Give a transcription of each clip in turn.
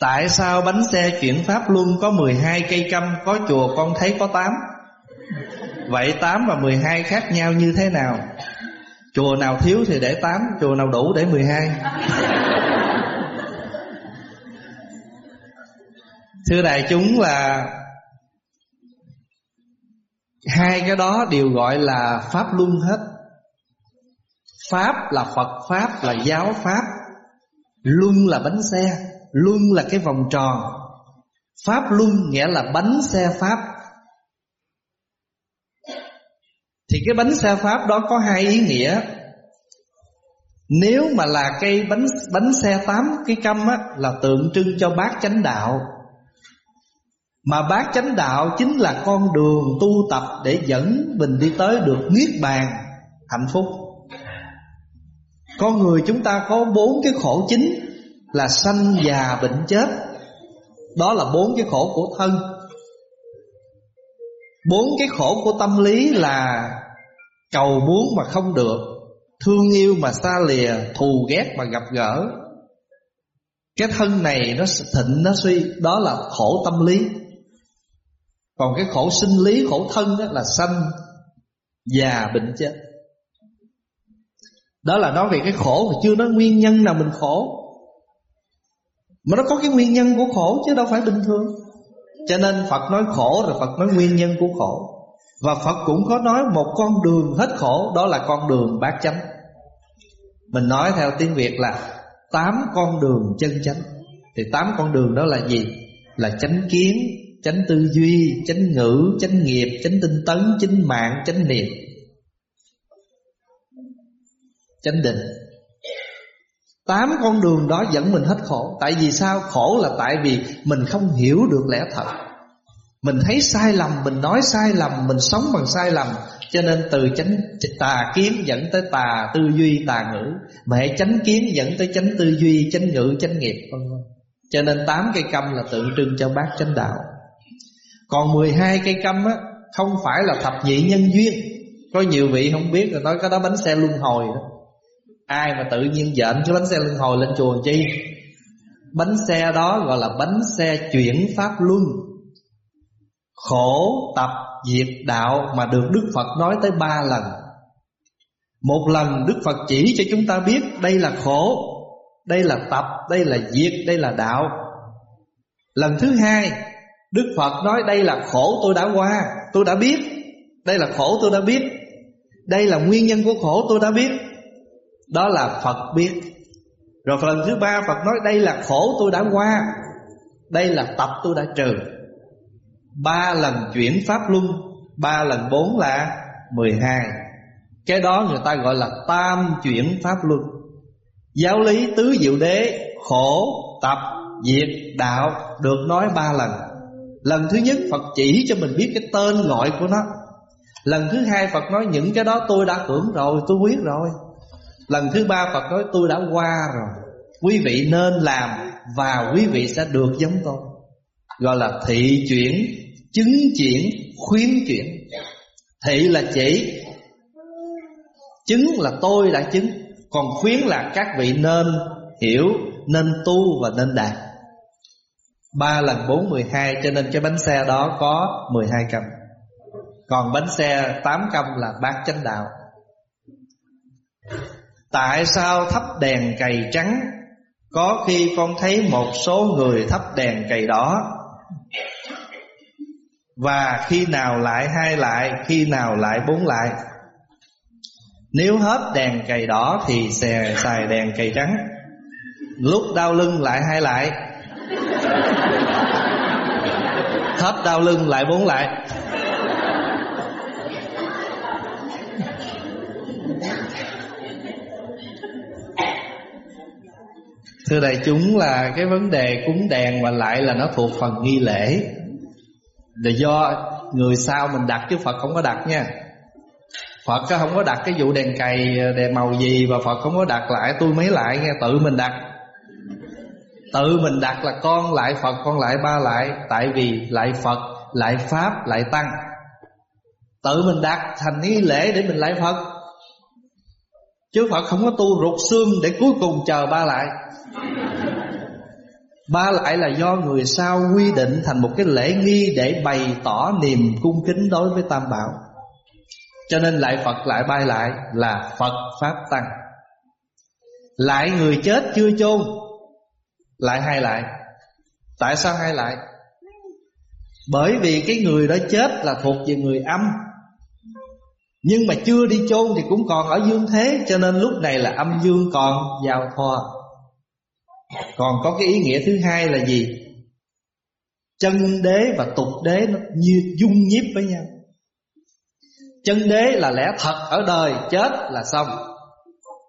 Tại sao bánh xe chuyển Pháp Luân có 12 cây câm Có chùa con thấy có 8 Vậy 8 và 12 khác nhau như thế nào? Chùa nào thiếu thì để 8 Chùa nào đủ để 12 Thưa đại chúng là Hai cái đó đều gọi là Pháp Luân hết. Pháp là Phật, Pháp là giáo Pháp Luân là bánh xe. Luân là cái vòng tròn. Pháp luân nghĩa là bánh xe Pháp. Thì cái bánh xe Pháp đó có hai ý nghĩa. Nếu mà là cây bánh bánh xe tám cái căm á, Là tượng trưng cho bát chánh đạo. Mà bát chánh đạo chính là con đường tu tập Để dẫn mình đi tới được niết bàn, hạnh phúc. Con người chúng ta có bốn cái khổ chính. Là sanh già bệnh chết. Đó là bốn cái khổ của thân. Bốn cái khổ của tâm lý là Cầu muốn mà không được, Thương yêu mà xa lìa, Thù ghét mà gặp gỡ. Cái thân này nó thịnh, nó suy, Đó là khổ tâm lý. Còn cái khổ sinh lý, Khổ thân đó là sanh Già bệnh chết. Đó là nói về cái khổ Mà chưa nói nguyên nhân nào mình khổ. Mà nó có cái nguyên nhân của khổ Chứ đâu phải bình thường. Cho nên Phật nói khổ Rồi Phật nói nguyên nhân của khổ. Và Phật cũng có nói một con đường hết khổ Đó là con đường bát chánh. Mình nói theo tiếng Việt là Tám con đường chân chánh. Thì tám con đường đó là gì? Là chánh kiến, chánh tư duy, chánh ngữ, chánh nghiệp, chánh tinh tấn, chánh mạng, chánh niệm. Chánh định. Tám con đường đó dẫn mình hết khổ. Tại vì sao? Khổ là tại vì mình không hiểu được lẽ thật. Mình thấy sai lầm, Mình nói sai lầm, Mình sống bằng sai lầm. Cho nên từ chánh, tà kiến dẫn tới tà tư duy, tà ngữ. Mà hãy chánh kiến dẫn tới chánh tư duy, Chánh ngữ, chánh nghiệp, vân vân. Cho nên tám cây câm là tượng trưng cho bác chánh đạo. Còn 12 cây câm á, Không phải là thập nhị nhân duyên. Có nhiều vị không biết rồi nói cái đó bánh xe luân hồi đó. Ai mà tự nhiên dện cái bánh xe luân hồi lên chùa chi? Bánh xe đó gọi là bánh xe chuyển pháp luân. Khổ tập diệt đạo mà được Đức Phật nói tới ba lần. Một lần Đức Phật chỉ cho chúng ta biết đây là khổ Đây là tập, đây là diệt, đây là đạo. Lần thứ hai Đức Phật nói đây là khổ tôi đã qua Tôi đã biết. Đây là khổ tôi đã biết. Đây là nguyên nhân của khổ tôi đã biết. Đó là Phật biết. Rồi lần thứ ba Phật nói đây là khổ tôi đã qua Đây là tập tôi đã trừ. Ba lần chuyển pháp luân Ba lần bốn là mười hai. Cái đó người ta gọi là tam chuyển pháp luân. Giáo lý tứ diệu đế Khổ, tập, diệt, đạo Được nói ba lần. Lần thứ nhất Phật chỉ cho mình biết cái tên gọi của nó. Lần thứ hai Phật nói những cái đó tôi đã hưởng rồi Tôi biết rồi. Lần thứ ba Phật nói, tôi đã qua rồi. Quý vị nên làm Và quý vị sẽ được giống tôi. Gọi là thị chuyển, Chứng chuyển, khuyến chuyển. Thị là chỉ, Chứng là tôi đã chứng. Còn khuyến là các vị nên hiểu, Nên tu và nên đạt. Ba lần bốn, mười hai, Cho nên cái bánh xe đó có mười hai cầm Còn bánh xe tám cầm là bát chánh đạo. Tại sao thắp đèn cầy trắng? Có khi con thấy một số người thắp đèn cầy đỏ. Và khi nào lại hai lại, Khi nào lại bốn lại? Nếu hết đèn cầy đỏ Thì xè xài đèn cầy trắng. Lúc đau lưng lại hai lại. Hết đau lưng lại bốn lại. Thưa đại chúng, là cái vấn đề cúng đèn và lại là nó thuộc phần nghi lễ. Là do người sau mình đặt chứ Phật không có đặt nha. Phật không có đặt cái vụ đèn cày, đèn màu gì Và Phật không có đặt lại, tôi mấy lại nghe, Tự mình đặt. Tự mình đặt là con lại Phật, con lại ba lại. Tại vì lại Phật, lại Pháp, lại Tăng. Tự mình đặt thành nghi lễ để mình lại Phật. Chứ Phật không có tu rụt xương để cuối cùng chờ ba lại. Ba lại là do người sau quy định thành một cái lễ nghi Để bày tỏ niềm cung kính đối với Tam Bảo. Cho nên lại Phật lại bay lại là Phật Pháp Tăng. Lại người chết chưa chôn, Lại hai lại. Tại sao hai lại? Bởi vì cái người đó chết là thuộc về người âm. Nhưng mà chưa đi chôn thì cũng còn ở dương thế Cho nên lúc này là âm dương còn giao thoa Còn có cái ý nghĩa thứ hai là gì? Chân đế và tục đế nó như dung nhiếp với nhau. Chân đế là lẽ thật ở đời chết là xong.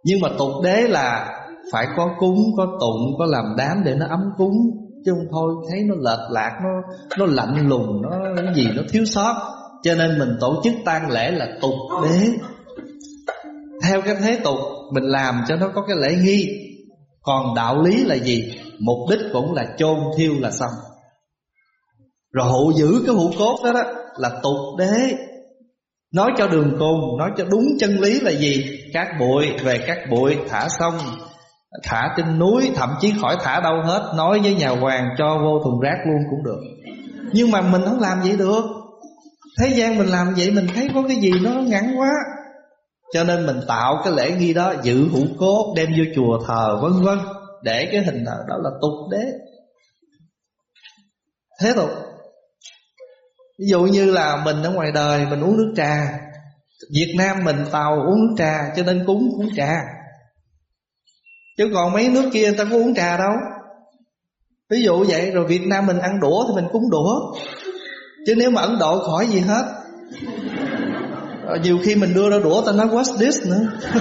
Nhưng mà tục đế là phải có cúng, có tụng, có làm đám để nó ấm cúng. Chứ không thôi thấy nó lệch lạc nó nó lạnh lùng nó cái gì nó thiếu sót cho nên mình tổ chức tang lễ là tục đế. Theo cái thế tục, mình làm cho nó có cái lễ nghi. Còn đạo lý là gì? Mục đích cũng là chôn thiêu là xong. Rồi hộ giữ cái hũ cốt đó đó là tục đế. Nói cho đường cùng, nói cho đúng chân lý là gì? Các bụi, về các bụi, thả xong Thả trên núi, Thậm chí khỏi thả đâu hết. Nói với nhà hoàng cho vô thùng rác luôn cũng được. Nhưng mà mình không làm vậy được. Thế gian mình làm vậy Mình thấy có cái gì nó ngắn quá. Cho nên mình tạo cái lễ nghi đó Giữ hũ cốt đem vô chùa thờ vân vân Để cái hình đó, đó là tục đế. Thế tục. Ví dụ như là mình ở ngoài đời Mình uống nước trà. Việt Nam mình tàu uống nước trà Cho nên cúng uống trà. Chứ còn mấy nước kia người ta có uống trà đâu. Ví dụ vậy Rồi Việt Nam mình ăn đũa thì mình cúng đũa. Chứ nếu mà Ấn Độ khỏi gì hết. Ờ, nhiều khi mình đưa ra đũa ta nói, what's this? nữa.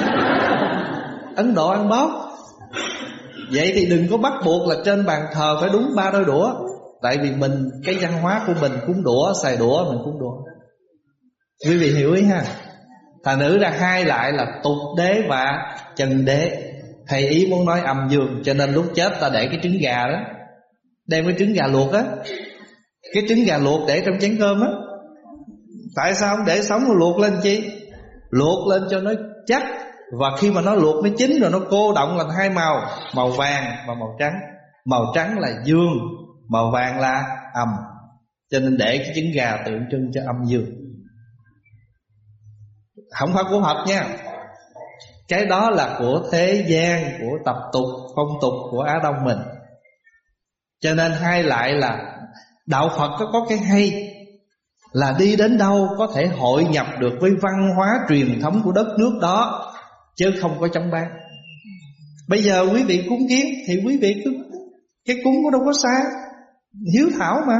Ấn Độ ăn bóp. Vậy thì đừng có bắt buộc là trên bàn thờ phải đúng ba đôi đũa. Tại vì mình, Cái văn hóa của mình cúng đũa, Xài đũa, mình cúng đũa. Quý vị hiểu ý ha? Thành nữ ra hai lại là tục đế và trần đế. Thầy ý muốn nói âm dương, Cho nên lúc chết ta để cái trứng gà đó. Đem cái trứng gà luộc á. Cái trứng gà luộc để trong chén cơm á. Tại sao không để sống rồi luộc lên chi? Luộc lên cho nó chắc Và khi mà nó luộc nó chín rồi nó cô động thành hai màu Màu vàng và màu trắng. Màu trắng là dương Màu vàng là âm Cho nên để cái trứng gà tượng trưng cho âm dương. Không phải của Phật nha. Cái đó là của thế gian Của tập tục, phong tục của Á Đông mình. Cho nên hai lại là Đạo Phật có, có cái hay Là đi đến đâu có thể hội nhập được với văn hóa truyền thống của đất nước đó Chứ không có chống bán Bây giờ quý vị cúng kiến Thì quý vị cứ Cái cúng có đâu có xa Hiếu thảo mà.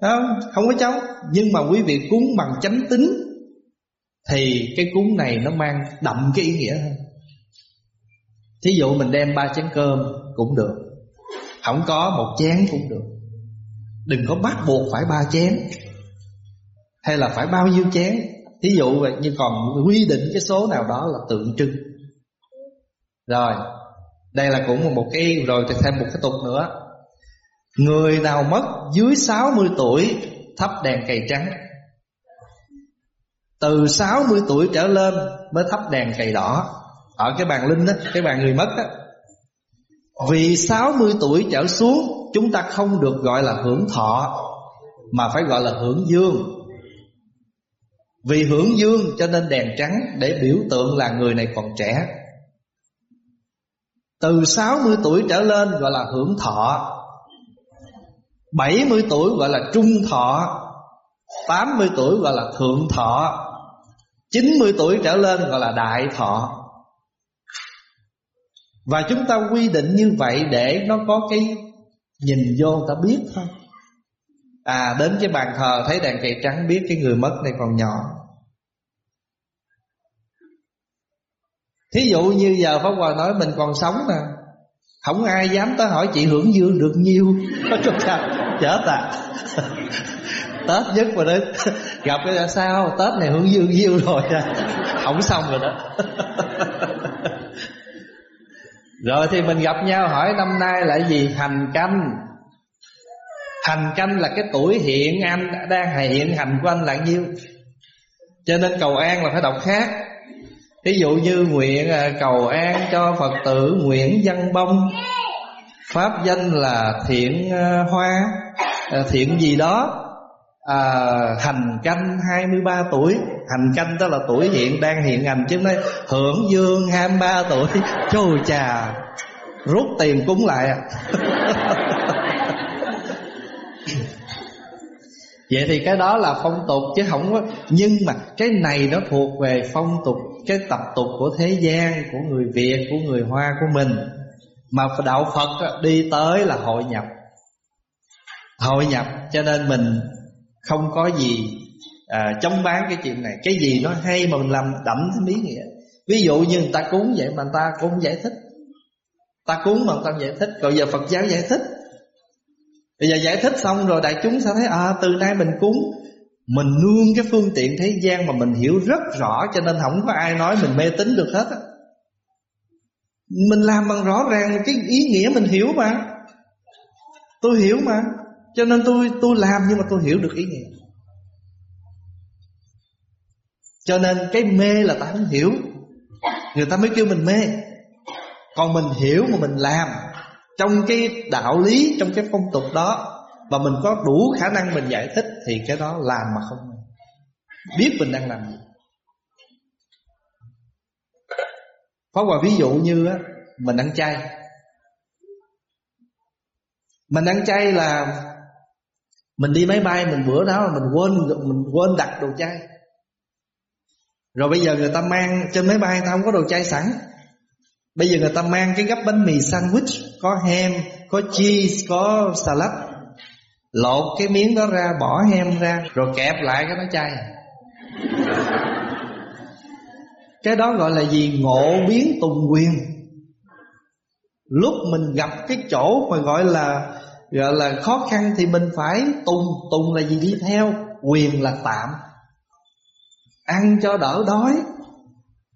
Không, không có chống Nhưng mà quý vị cúng bằng chánh tính thì cái cúng này nó mang đậm cái ý nghĩa hơn. Thí dụ mình đem ba chén cơm cũng được Không có một chén cũng được. Đừng có bắt buộc phải ba chén. Hay là phải bao nhiêu chén. Thí dụ vậy như còn quy định cái số nào đó là tượng trưng. Rồi, Đây là cũng một cái, Rồi thì thêm một cái tục nữa. Người nào mất dưới 60 tuổi, Thắp đèn cầy trắng. Từ 60 tuổi trở lên Mới thắp đèn cầy đỏ. Ở cái bàn linh đó Cái bàn người mất đó Vì 60 tuổi trở xuống Chúng ta không được gọi là hưởng thọ, Mà phải gọi là hưởng dương. Vì hưởng dương cho nên đèn trắng Để biểu tượng là người này còn trẻ. Từ 60 tuổi trở lên gọi là hưởng thọ 70 tuổi gọi là trung thọ 80 tuổi gọi là thượng thọ 90 tuổi trở lên gọi là đại thọ. Và chúng ta quy định như vậy để nó có cái nhìn vô ta biết thôi. À đến cái bàn thờ thấy đèn cày trắng biết cái người mất này còn nhỏ. Thí dụ như giờ Pháp Hòa nói mình còn sống nè Không ai dám tới hỏi chị hưởng dương được nhiêu Chết à Tết nhất mà đến, Gặp cái là sao? Tết này hưởng dương nhiêu rồi. Không xong rồi đó. Rồi thì mình gặp nhau hỏi năm nay là gì? Hành canh. Hành canh là cái tuổi hiện anh Đang hiện hành của anh là nhiêu? Cho nên cầu an là phải đọc khác. Ví dụ như nguyện à, cầu an cho Phật tử Nguyễn Văn Bông. Pháp danh là thiện à, hoa à, Thiện gì đó? À, Hành canh 23 tuổi. Hành canh đó là tuổi hiện đang hiện hành. Chứ nói hưởng dương 23 tuổi Chô chà Rút tiền cúng lại à. Vậy thì cái đó là phong tục chứ không có Nhưng mà cái này nó thuộc về phong tục Cái tập tục của thế gian Của người Việt, của người Hoa của mình. Mà đạo Phật đi tới là hội nhập. Hội nhập cho nên mình không có gì à, chống bán cái chuyện này. Cái gì nó hay mà mình làm đậm thêm ý nghĩa. Ví dụ như người ta cúng vậy mà người ta cũng giải thích. Ta cúng mà người ta giải thích. Còn giờ Phật giáo giải thích. Bây giờ giải thích xong rồi đại chúng sẽ thấy À từ nay mình cúng Mình nương cái phương tiện thế gian mà mình hiểu rất rõ Cho nên không có ai nói mình mê tín được hết á. Mình làm bằng rõ ràng cái ý nghĩa mình hiểu mà. Tôi hiểu mà. Cho nên tôi tôi làm nhưng mà tôi hiểu được ý nghĩa. Cho nên cái mê là ta không hiểu. Người ta mới kêu mình mê. Còn mình hiểu mà mình làm trong cái đạo lý trong cái phong tục đó và mình có đủ khả năng mình giải thích thì cái đó làm mà không biết mình đang làm gì. Phó Hòa ví dụ như á, mình ăn chay. Mình ăn chay là Mình đi máy bay mình bữa đó là mình quên mình quên đặt đồ chay. Rồi bây giờ người ta mang trên máy bay ta không có đồ chay sẵn. Bây giờ người ta mang cái gấp bánh mì sandwich Có ham, có cheese, có salad. Lột cái miếng đó ra, bỏ ham ra Rồi kẹp lại cái nó chay Cái đó gọi là gì? Ngộ biến tùng quyền. Lúc mình gặp cái chỗ mà gọi là Gọi là khó khăn thì mình phải tùng. Tùng là gì? Đi theo Quyền là tạm. Ăn cho đỡ đói.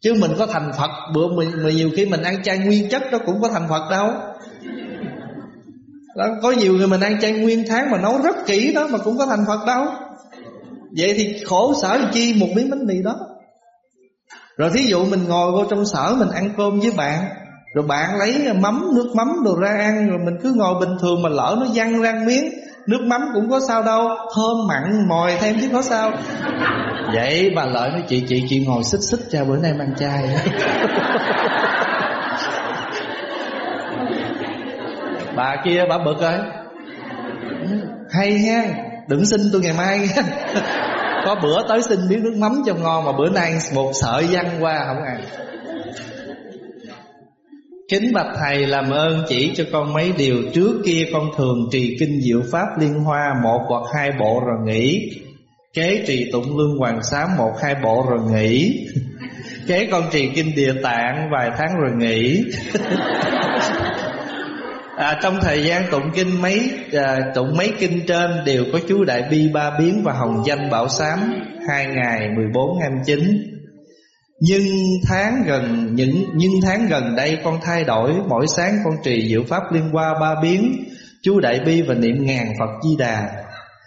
Chứ mình có thành Phật Bữa mình, mình nhiều khi mình ăn chay nguyên chất Đó cũng có thành Phật đâu. Đó, Có nhiều người mình ăn chay nguyên tháng Mà nấu rất kỹ đó Mà cũng có thành Phật đâu. Vậy thì khổ sở chi một miếng bánh mì đó. Rồi thí dụ mình ngồi vô trong sở Mình ăn cơm với bạn Rồi bạn lấy mắm, nước mắm đồ ra ăn Rồi mình cứ ngồi bình thường Mà lỡ nó văng ra miếng Nước mắm cũng có sao đâu Thơm mặn mòi thêm chứ có sao. Vậy bà lợi nói chị chị chị ngồi xích xích cho bữa nay mang chai Bà kia bà bực rồi. Hay ha Đừng xin tôi ngày mai. Có bữa tới xin miếng nước mắm cho ngon Mà bữa nay một sợi văng qua không ăn. Kính bạch thầy làm ơn chỉ cho con mấy điều Trước kia con thường trì kinh diệu pháp liên hoa Một hoặc hai bộ rồi nghỉ Kế trì tụng lương hoàng sám một hai bộ rồi nghỉ. Kế con trì kinh địa tạng vài tháng rồi nghỉ. À, Trong thời gian tụng kinh mấy à, Tụng mấy kinh trên đều có chú Đại Bi Ba Biến và Hồng Danh Bảo Sám Hai ngày 14 29 Nhưng tháng gần những nhưng tháng gần đây con thay đổi Mỗi sáng con trì diệu pháp liên hoa ba biến Chú Đại Bi và niệm ngàn Phật Di Đà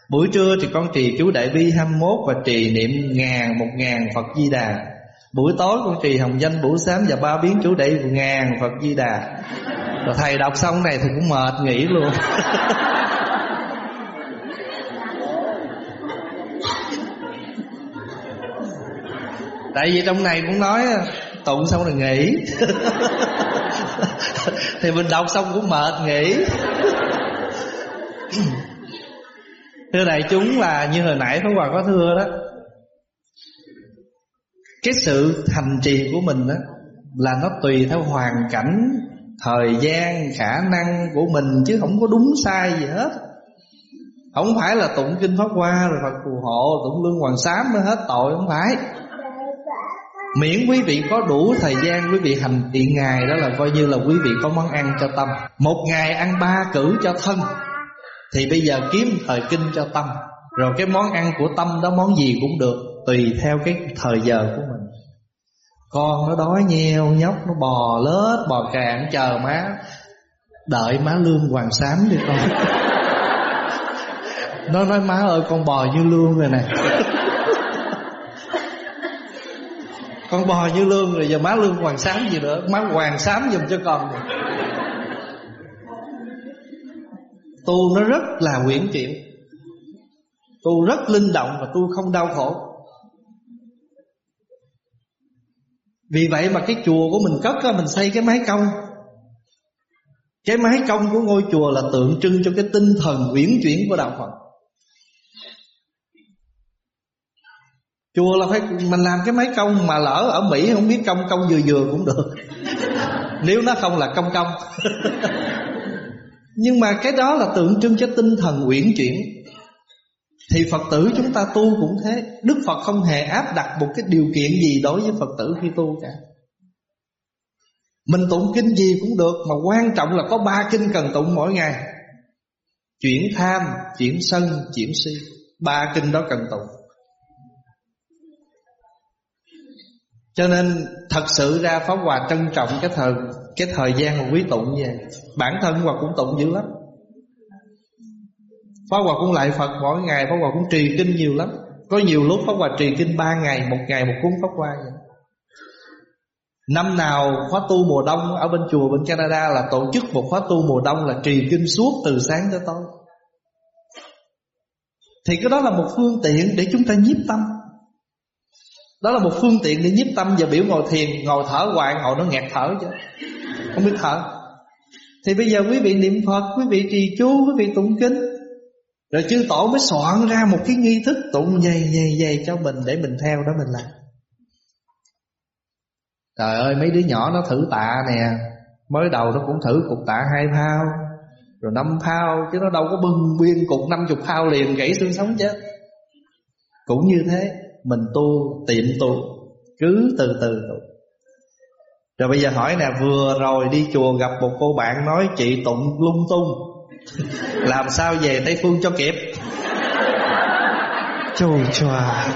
Buổi trưa thì con trì chú Đại Bi 21 Và trì niệm ngàn, một ngàn Phật Di Đà. Buổi tối con trì hồng danh bủ sám Và ba biến chú Đại ngàn Phật Di Đà. Rồi thầy đọc xong này thì cũng mệt nghỉ luôn. Tại vì trong này cũng nói Tụng xong rồi nghỉ. Thì mình đọc xong cũng mệt nghỉ. Thưa đại chúng là như hồi nãy Pháp Hòa có thưa đó. Cái sự thành trì của mình đó Là nó tùy theo hoàn cảnh Thời gian, khả năng của mình Chứ không có đúng sai gì hết. Không phải là tụng kinh Pháp Hoa Rồi Phật phù hộ Tụng lương hoàng sám mới hết tội Không phải. Miễn quý vị có đủ thời gian Quý vị hành thiện ngày Đó là coi như là quý vị có món ăn cho tâm. Một ngày ăn ba cử cho thân thì bây giờ kiếm thời kinh cho tâm. Rồi cái món ăn của tâm đó, món gì cũng được, Tùy theo cái thời giờ của mình. Con nó đói nheo, nhóc Nó bò lết, bò cạn chờ má, Đợi má lương hoàng sám đi con. Nó nói, má ơi, con bò như lương rồi nè. Con bò như lương rồi giờ má lương hoàng sám gì nữa? Má hoàng sám giùm cho con. rồi Tu nó rất là quyển chuyển. Tu rất linh động và tu không đau khổ. Vì vậy mà cái chùa của mình cất á, Mình xây cái mái cong. Cái mái cong của ngôi chùa Là tượng trưng cho cái tinh thần uyển chuyển của Đạo Phật. Chùa là phải Mình làm cái mái cong Mà lỡ ở Mỹ không biết cong cong vừa vừa cũng được. Nếu nó không là cong cong. Nhưng mà cái đó là tượng trưng cho tinh thần uyển chuyển. Thì Phật tử chúng ta tu cũng thế. Đức Phật không hề áp đặt một cái điều kiện gì đối với Phật tử khi tu cả. Mình tụng kinh gì cũng được Mà quan trọng là có ba kinh cần tụng mỗi ngày. Chuyển tham, chuyển sân, chuyển si. Ba kinh đó cần tụng. Cho nên thật sự ra Pháp Hòa trân trọng cái thời cái thời gian mà quý tụng như vậy Bản thân Hòa cũng tụng dữ lắm. Pháp Hòa cũng lại Phật mỗi ngày, Pháp Hòa cũng trì kinh nhiều lắm. Có nhiều lúc Pháp Hòa trì kinh ba ngày, Một ngày một cuốn Pháp Hòa vậy. Năm nào khóa tu mùa đông Ở bên chùa bên Canada là tổ chức một khóa tu mùa đông Là trì kinh suốt từ sáng tới tối. Thì cái đó là một phương tiện để chúng ta nhiếp tâm đó là một phương tiện để nhiếp tâm và biểu ngồi thiền. Ngồi thở hoài, ngồi nó nghẹt thở chứ. Không biết thở. Thì bây giờ quý vị niệm Phật, Quý vị trì chú, Quý vị tụng kinh. Rồi chư tổ mới soạn ra một cái nghi thức Tụng dày dày dày cho mình Để mình theo đó mình làm. Trời ơi, mấy đứa nhỏ nó thử tạ nè. Mới đầu nó cũng thử cục tạ hai phao, Rồi năm phao, Chứ nó đâu có bưng biên cục năm chục phao liền gãy xương sống chứ. Cũng như thế mình tu tiệm tu. Cứ từ từ tu. Rồi bây giờ hỏi nè vừa rồi đi chùa gặp một cô bạn nói chị tụng lung tung. Làm sao về tây phương cho kịp? Chù chòa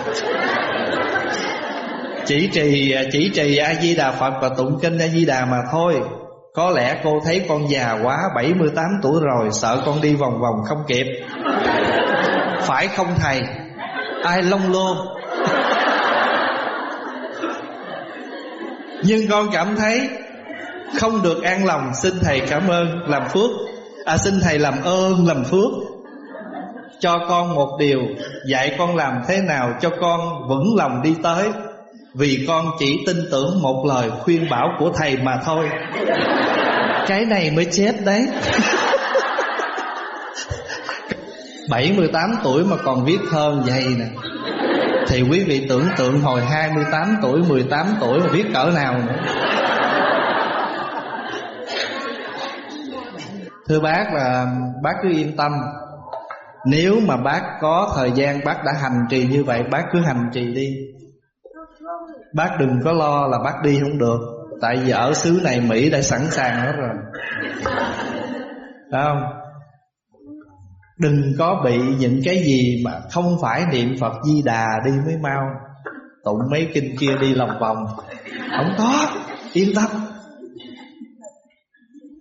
chỉ trì chỉ trì a di đà phật và tụng kinh a di đà mà thôi. Có lẽ cô thấy con già quá 78 tuổi rồi Sợ con đi vòng vòng không kịp. Phải không thầy? Ai lông lô Nhưng con cảm thấy Không được an lòng. Xin Thầy cảm ơn làm phước. À xin Thầy làm ơn làm phước. Cho con một điều Dạy con làm thế nào cho con vững lòng đi tới. Vì con chỉ tin tưởng một lời khuyên bảo của Thầy mà thôi. Cái này mới chết đấy. 78 tuổi mà còn viết thơ vậy nè thì quý vị tưởng tượng hồi 28 tuổi 18 tuổi mà biết cỡ nào nữa. Thưa bác là bác cứ yên tâm. Nếu mà bác có thời gian bác đã hành trì như vậy, Bác cứ hành trì đi. Bác đừng có lo là bác đi không được. Tại vì ở xứ này Mỹ đã sẵn sàng hết rồi. Phải không? Đừng có bị những cái gì mà không phải niệm Phật Di Đà đi mới mau. Tụng mấy kinh kia đi lòng vòng. Không có. Yên tâm.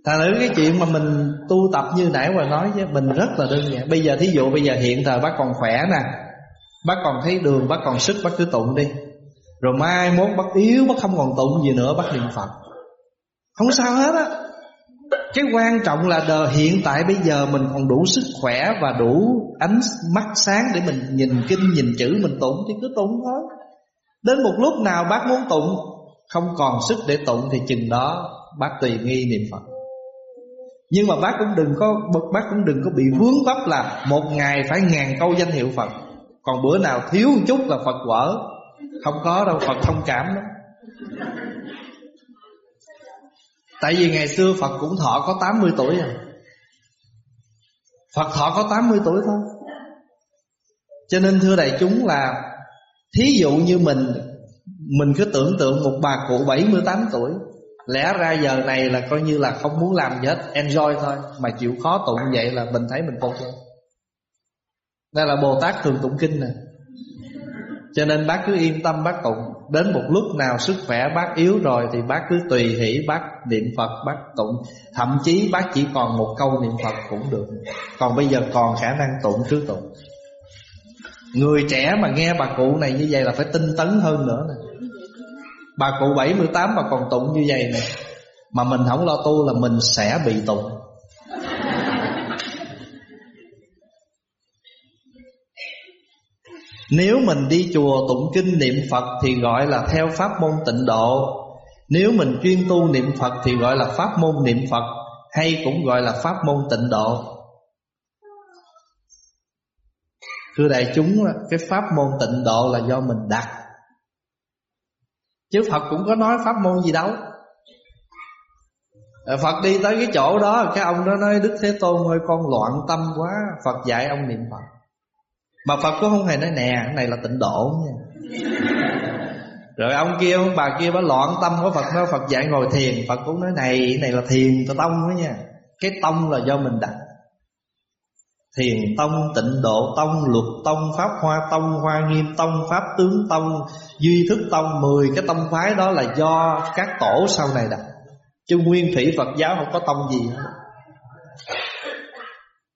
Thật nữ cái chuyện mà mình tu tập như nãy mà nói với Mình rất là đơn giản. Bây giờ thí dụ bây giờ hiện thời bác còn khỏe nè, Bác còn thấy đường, Bác còn sức, bác cứ tụng đi. Rồi mai mốt bác yếu, Bác không còn tụng gì nữa, Bác niệm Phật. Không sao hết á cái quan trọng là đời hiện tại bây giờ mình còn đủ sức khỏe và đủ ánh mắt sáng để mình nhìn kinh, nhìn chữ, mình tụng thì cứ tụng thôi. Đến một lúc nào bác muốn tụng, không còn sức để tụng thì chừng đó bác tùy nghi niệm Phật. Nhưng mà bác cũng đừng có, bác cũng đừng có bị vướng vấp là một ngày phải ngàn câu danh hiệu Phật. Còn bữa nào thiếu một chút là Phật quở. Không có đâu, Phật thông cảm đó. Tại vì ngày xưa Phật cũng thọ có 80 tuổi rồi. Phật thọ có 80 tuổi thôi. Cho nên thưa đại chúng là Thí dụ như mình Mình cứ tưởng tượng một bà cụ 78 tuổi, Lẽ ra giờ này là coi như là không muốn làm gì hết, Enjoy thôi, Mà chịu khó tụng vậy là mình thấy mình tốt luôn Đây là Bồ Tát thường tụng kinh nè cho nên bác cứ yên tâm, bác tụng Đến một lúc nào sức khỏe bác yếu rồi Thì bác cứ tùy hỷ bác niệm Phật, bác tụng. Thậm chí bác chỉ còn một câu niệm Phật cũng được. Còn bây giờ còn khả năng tụng cứ tụng Người trẻ mà nghe bà cụ này như vậy là phải tinh tấn hơn nữa nè. Bà cụ 78 mà còn tụng như vậy nè. Mà mình không lo tu là mình sẽ bị tụng. Nếu mình đi chùa tụng kinh niệm Phật Thì gọi là theo pháp môn tịnh độ. Nếu mình chuyên tu niệm Phật Thì gọi là pháp môn niệm Phật, Hay cũng gọi là pháp môn tịnh độ. Thưa đại chúng, Cái pháp môn tịnh độ là do mình đặt. Chứ Phật cũng có nói pháp môn gì đâu. Phật đi tới cái chỗ đó, Cái ông đó nói, Đức Thế Tôn ơi, con loạn tâm quá. Phật dạy ông niệm Phật. Mà Phật cũng không hề nói nè Cái này là tịnh độ nha. Rồi ông kia ông bà kia bà loạn tâm của Phật nói Phật dạy ngồi thiền. Phật cũng nói này cái này là thiền tông đó nha. Cái tông là do mình đặt. Thiền tông, tịnh độ tông, luật tông, pháp hoa tông, hoa nghiêm tông, pháp tướng tông, duy thức tông Mười cái tông phái đó là do các tổ sau này đặt. Chứ nguyên thủy Phật giáo không có tông gì hết.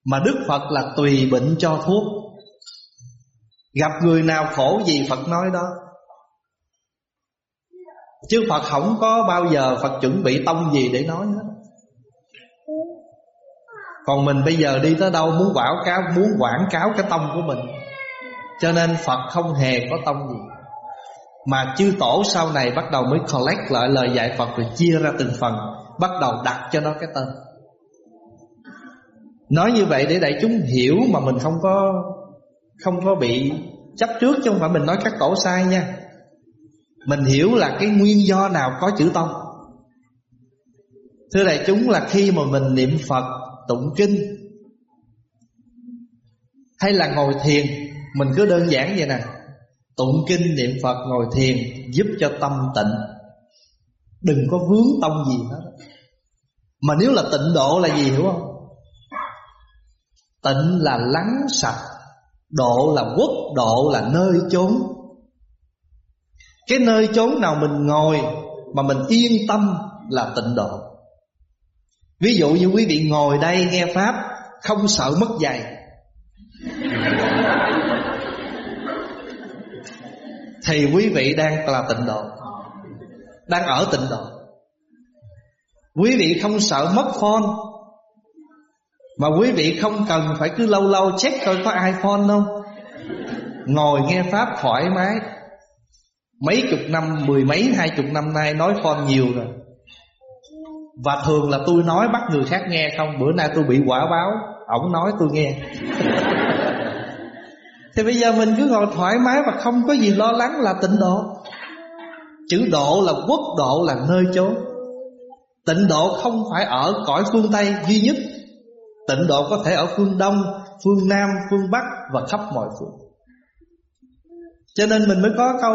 Mà Đức Phật là tùy bệnh cho thuốc. Gặp người nào khổ gì Phật nói đó. Chứ Phật không có bao giờ Phật chuẩn bị tông gì để nói hết. Còn mình bây giờ đi tới đâu muốn quảng cáo, Muốn quảng cáo cái tông của mình. Cho nên Phật không hề có tông gì. Mà chư tổ sau này bắt đầu mới collect lại lời dạy Phật Rồi chia ra từng phần, Bắt đầu đặt cho nó cái tên. Nói như vậy để đại chúng hiểu mà mình không có không có bị chấp trước Chứ không phải mình nói các tổ sai nha. Mình hiểu là cái nguyên do nào có chữ tông. Thưa đại chúng, là khi mà mình niệm Phật Tụng kinh Hay là ngồi thiền, Mình cứ đơn giản vậy nè. Tụng kinh, niệm Phật, ngồi thiền Giúp cho tâm tịnh. Đừng có vướng tông gì hết. Mà nếu là tịnh độ là gì, hiểu không? Tịnh là lắng sạch Độ là quốc, Độ là nơi chốn. Cái nơi chốn nào mình ngồi Mà mình yên tâm là tịnh độ. Ví dụ như quý vị ngồi đây nghe Pháp, Không sợ mất giày. Thì quý vị đang là tịnh độ, Đang ở tịnh độ. Quý vị không sợ mất phone mà quý vị không cần phải cứ lâu lâu check coi có iPhone không Ngồi nghe Pháp thoải mái. Mấy chục năm, mười mấy, hai chục năm nay nói phone nhiều rồi. Và thường là tôi nói bắt người khác nghe không Bữa nay tôi bị quả báo. Ổng nói tôi nghe. Thì bây giờ mình cứ ngồi thoải mái Và không có gì lo lắng là tịnh độ. Chữ độ là quốc độ là nơi chốn. Tịnh độ không phải ở cõi phương Tây duy nhất. Tịnh độ có thể ở phương Đông, phương Nam, phương Bắc Và khắp mọi phương Cho nên mình mới có câu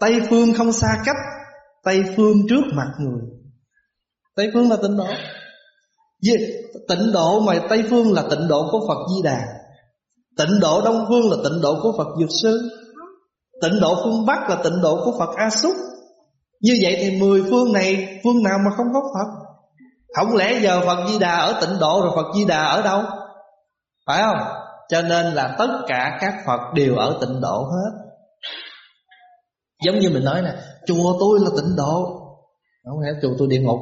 Tây phương không xa cách Tây phương trước mặt người. Tây phương là tịnh độ. Tịnh độ mà Tây phương là tịnh độ của Phật Di Đà. Tịnh độ Đông Phương là tịnh độ của Phật Dược Sư. Tịnh độ phương Bắc là tịnh độ của Phật A Súc Như vậy thì mười phương này Phương nào mà không có Phật? Không lẽ giờ Phật Di Đà ở tịnh độ Rồi Phật Di Đà ở đâu? Phải không? Cho nên là tất cả các Phật đều ở tịnh độ hết. Giống như mình nói nè, Chùa tôi là tịnh độ. Không lẽ chùa tôi địa ngục?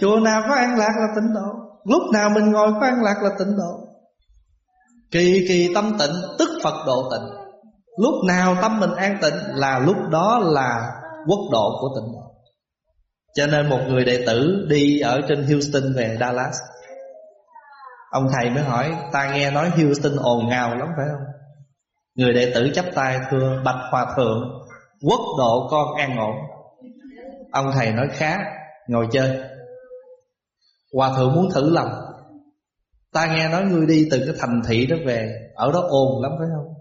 Chùa nào có an lạc là tịnh độ? Lúc nào mình ngồi có an lạc là tịnh độ? Kỳ kỳ tâm tịnh, tức Phật độ tịnh. Lúc nào tâm mình an tịnh Là lúc đó là quốc độ của tịnh độ. Cho nên một người đệ tử đi ở trên Houston về Dallas, Ông thầy mới hỏi, Ta nghe nói Houston ồn ào lắm, phải không? Người đệ tử chắp tay, thưa Bạch Hòa Thượng, Quốc độ con an ổn. Ông thầy nói, khá, Ngồi chơi. Hòa Thượng muốn thử lòng, Ta nghe nói ngươi đi từ cái thành thị đó về, Ở đó ồn lắm, phải không?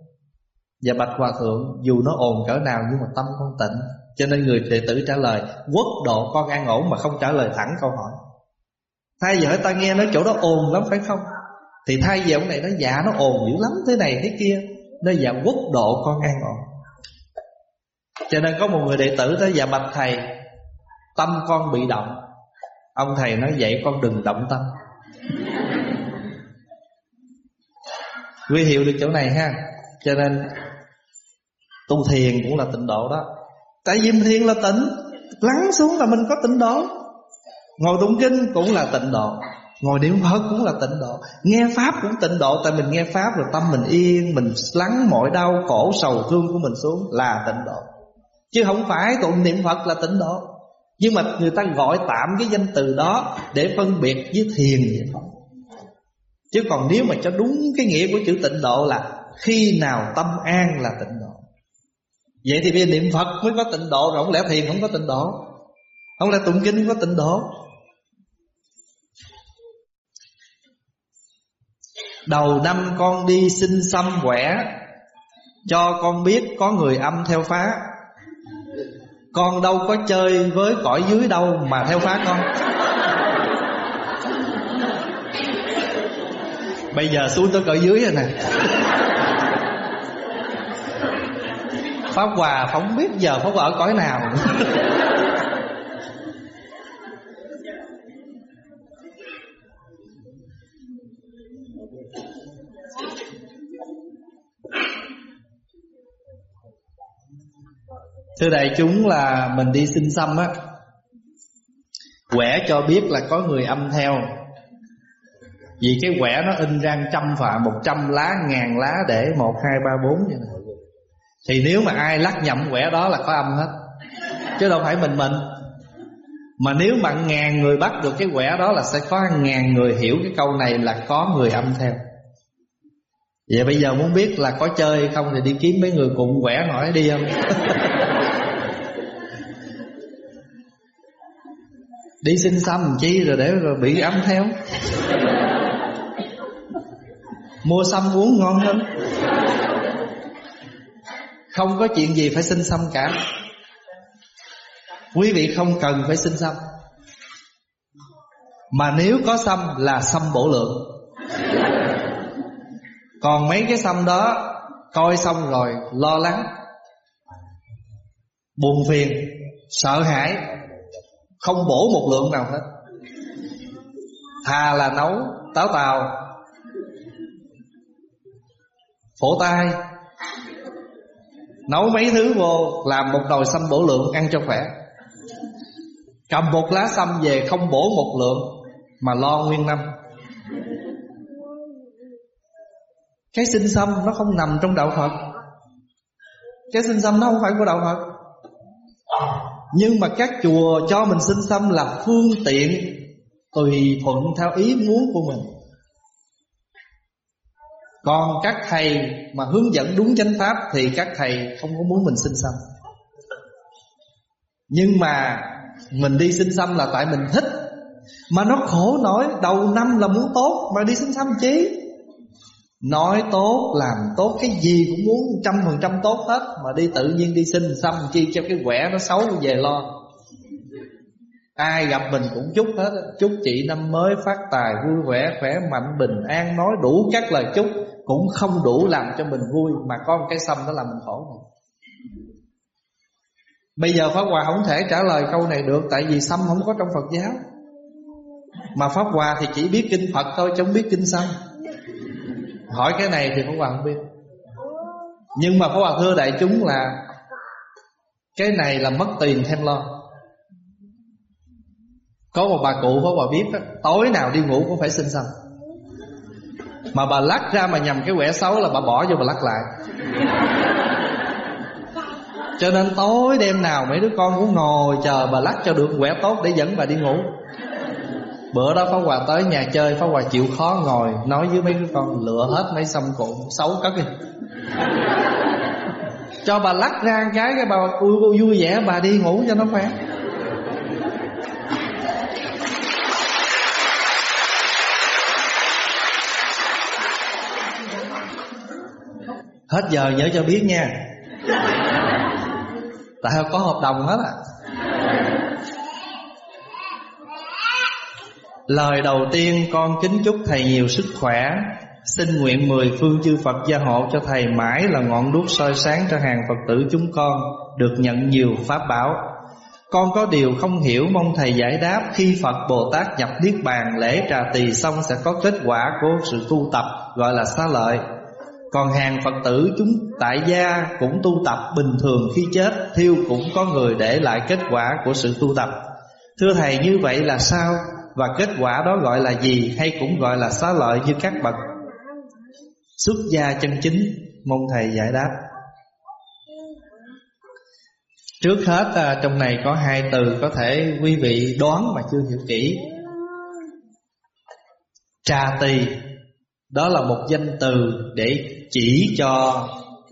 Và Bạch Hòa Thượng, Dù nó ồn cỡ nào nhưng mà tâm con tịnh. Cho nên người đệ tử trả lời, Quốc độ con an ổn mà không trả lời thẳng câu hỏi. Thay vì hỏi, ta nghe nói chỗ đó ồn lắm, phải không? Thì thay vì ông này nói dạ nó ồn dữ lắm, Thế này, thế kia. Nói dạ quốc độ con an ổn. Cho nên có một người đệ tử tới dạ bạch thầy, Tâm con bị động. Ông thầy nói, vậy con đừng động tâm. Quý hiểu được chỗ này ha. Cho nên Tu thiền cũng là tịnh độ đó. Tại vì thiền là tịnh, Lắng xuống là mình có tịnh độ. Ngồi tụng kinh cũng là tịnh độ. Ngồi niệm Phật cũng là tịnh độ. Nghe Pháp cũng tịnh độ, Tại mình nghe Pháp rồi tâm mình yên, Mình lắng mọi đau khổ sầu thương của mình xuống Là tịnh độ. Chứ không phải tụng niệm Phật là tịnh độ. Nhưng mà người ta gọi tạm cái danh từ đó Để phân biệt với thiền vậy thôi. Chứ còn nếu mà cho đúng cái nghĩa của chữ tịnh độ là Khi nào tâm an là tịnh độ. Vậy thì bây giờ niệm Phật mới có tịnh độ, Rồi không lẽ thiền không có tịnh độ? Không lẽ tụng kinh không có tịnh độ? Đầu năm con đi xin xăm quẻ, Cho con biết có người âm theo phá. Con đâu có chơi với cõi dưới đâu mà theo phá con. Bây giờ xuống tới cõi dưới rồi nè. Pháp Hòa không biết giờ Pháp Hòa ở cõi nào. Thưa đại chúng là mình đi xin xăm á. Quẻ cho biết là có người âm theo. Vì cái quẻ nó in ra trăm phà Một trăm lá, ngàn lá để một hai ba bốn vậy này. Thì nếu mà ai lắc nhậm quẻ đó là có âm hết. Chứ đâu phải mình mình. Mà nếu mà ngàn người bắt được cái quẻ đó Là sẽ có ngàn người hiểu cái câu này là có người âm theo. Vậy bây giờ muốn biết là có chơi không Thì đi kiếm mấy người cùng quẻ hỏi đi không? Đi xin xăm chi rồi để rồi bị âm theo. Mua xăm uống ngon hơn. Không có chuyện gì phải xin xăm cả. Quý vị không cần phải xin xăm. Mà nếu có xăm là xăm bổ lượng. Còn mấy cái xăm đó, Coi xong rồi lo lắng, Buồn phiền, Sợ hãi, không bổ một lượng nào hết. Thà là nấu táo tàu, Phổ tai Nấu mấy thứ vô, Làm một nồi xâm bổ lượng ăn cho khỏe. Cầm một lá xâm về không bổ một lượng, Mà lo nguyên năm. Cái sinh xâm nó không nằm trong đạo Phật. Cái sinh xâm nó không phải của đạo Phật. Nhưng mà các chùa cho mình xin xâm là phương tiện Tùy thuận theo ý muốn của mình. Còn các thầy mà hướng dẫn đúng chánh pháp Thì các thầy không có muốn mình sinh xăm Nhưng mà mình đi sinh xăm là tại mình thích. Mà nó khổ nổi Đầu năm là muốn tốt Mà đi sinh xăm chí Nói tốt, làm tốt Cái gì cũng muốn trăm phần trăm tốt hết Mà đi tự nhiên đi sinh xăm chi cho cái quẻ nó xấu về lo. Ai gặp mình cũng chúc hết Chúc chị năm mới phát tài vui vẻ Khỏe mạnh bình an Nói đủ các lời chúc. Cũng không đủ làm cho mình vui Mà có một cái xâm đó làm mình khổ này. Bây giờ Pháp Hòa không thể trả lời câu này được Tại vì xâm không có trong Phật giáo. Mà Pháp Hòa thì chỉ biết kinh Phật thôi Chứ không biết kinh xâm. Hỏi cái này thì Pháp Hòa không biết. Nhưng mà Pháp Hòa thưa đại chúng là Cái này là mất tiền thêm lo. Có một bà cụ Pháp Hòa biết đó, Tối nào đi ngủ cũng phải xin xăm mà bà lắc ra mà nhầm cái quẻ xấu là bà bỏ vô bà lắc lại. Cho nên tối đêm nào mấy đứa con cũng ngồi chờ bà lắc cho được quẻ tốt để dẫn bà đi ngủ. Bữa đó phá Hòa tới nhà chơi phá Hòa chịu khó ngồi Nói với mấy đứa con lựa hết mấy xăm cụ Xấu cất đi. Cho bà lắc ra cái cái bà vui, vui vẻ bà đi ngủ cho nó khỏe. Hết giờ nhớ cho biết nha. Tại có hợp đồng hết à? Lời đầu tiên, con kính chúc thầy nhiều sức khỏe. Xin nguyện mười phương chư Phật gia hộ cho thầy mãi là ngọn đuốc soi sáng cho hàng Phật tử chúng con, Được nhận nhiều pháp bảo. Con có điều không hiểu, mong thầy giải đáp. Khi Phật Bồ Tát nhập Niết Bàn, lễ trà tỳ xong sẽ có kết quả của sự tu tập, gọi là xá lợi. Còn hàng Phật tử chúng tại gia cũng tu tập bình thường khi chết, Thiêu cũng có người để lại kết quả của sự tu tập. Thưa thầy, như vậy là sao? Và kết quả đó gọi là gì? Hay cũng gọi là xá lợi như các bậc? Xuất gia chân chính, Mong Thầy giải đáp. Trước hết à, trong này có hai từ Có thể quý vị đoán mà chưa hiểu kỹ. Trà tỳ, Đó là một danh từ Để chỉ cho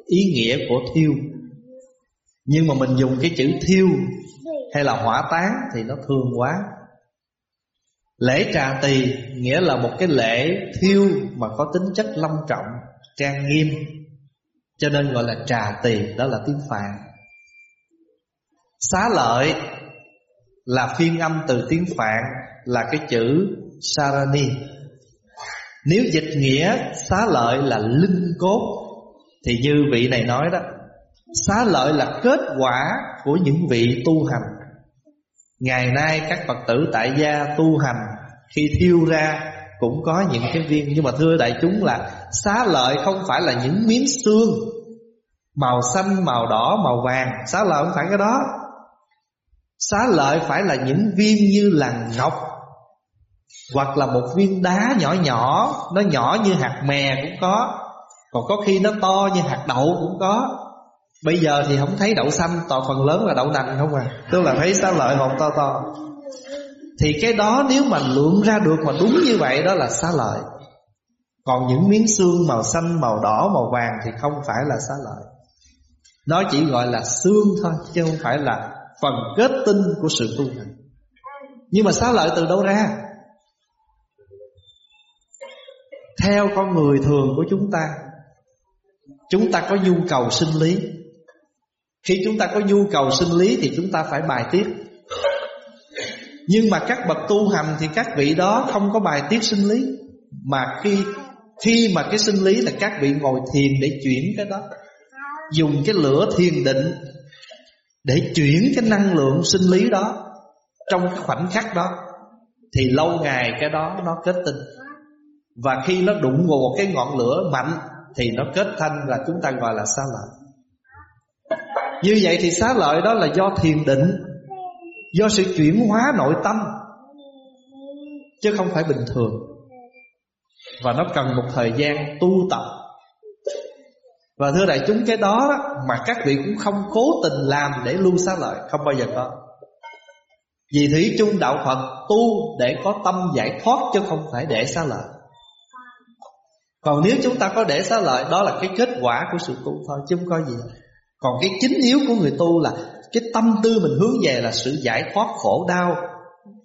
ý nghĩa của thiêu. Nhưng mà mình dùng cái chữ thiêu Hay là hỏa táng Thì nó thương quá. Lễ trà tỳ nghĩa là một cái lễ thiêu mà có tính chất long trọng, trang nghiêm. Cho nên gọi là trà tỳ, đó là tiếng Phạn. Xá lợi là phiên âm từ tiếng Phạn là cái chữ Sarani. Nếu dịch nghĩa xá lợi là linh cốt Thì như vị này nói đó Xá lợi là kết quả của những vị tu hành. Ngày nay các Phật tử tại gia tu hành Khi thiêu ra cũng có những cái viên. Nhưng mà thưa đại chúng là Xá lợi không phải là những miếng xương Màu xanh, màu đỏ, màu vàng. Xá lợi không phải cái đó. Xá lợi phải là những viên như là ngọc. Hoặc là một viên đá nhỏ nhỏ Nó nhỏ như hạt mè cũng có. Còn có khi nó to như hạt đậu cũng có. Bây giờ thì không thấy đậu xanh Toàn phần lớn là đậu nành không à. Tức là thấy xá lợi hột to to. Thì cái đó nếu mà lượng ra được Mà đúng như vậy đó là xá lợi. Còn những miếng xương màu xanh, màu đỏ, màu vàng Thì không phải là xá lợi. Nó chỉ gọi là xương thôi Chứ không phải là phần kết tinh của sự tu hành. Nhưng mà xá lợi từ đâu ra? Theo con người thường của chúng ta Chúng ta có nhu cầu sinh lý. Khi chúng ta có nhu cầu sinh lý Thì chúng ta phải bài tiết. Nhưng mà các bậc tu hành Thì các vị đó không có bài tiết sinh lý. Mà khi khi mà cái sinh lý là các vị ngồi thiền để chuyển cái đó. Dùng cái lửa thiền định Để chuyển cái năng lượng sinh lý đó Trong cái khoảnh khắc đó, Thì lâu ngày cái đó nó kết tinh. Và khi nó đụng vào một cái ngọn lửa mạnh thì nó kết thanh là chúng ta gọi là xá lợi. Như vậy thì xá lợi đó là do thiền định Do sự chuyển hóa nội tâm Chứ không phải bình thường. Và nó cần một thời gian tu tập. Và thưa đại chúng cái đó, đó Mà các vị cũng không cố tình làm để lưu xá lợi Không bao giờ có. Vì thủy chung đạo Phật tu để có tâm giải thoát Chứ không phải để xá lợi còn nếu chúng ta có để xá lợi, Đó là cái kết quả của sự tu thôi, Chứ không có gì. Còn cái chính yếu của người tu là Cái tâm tư mình hướng về là sự giải thoát khổ đau,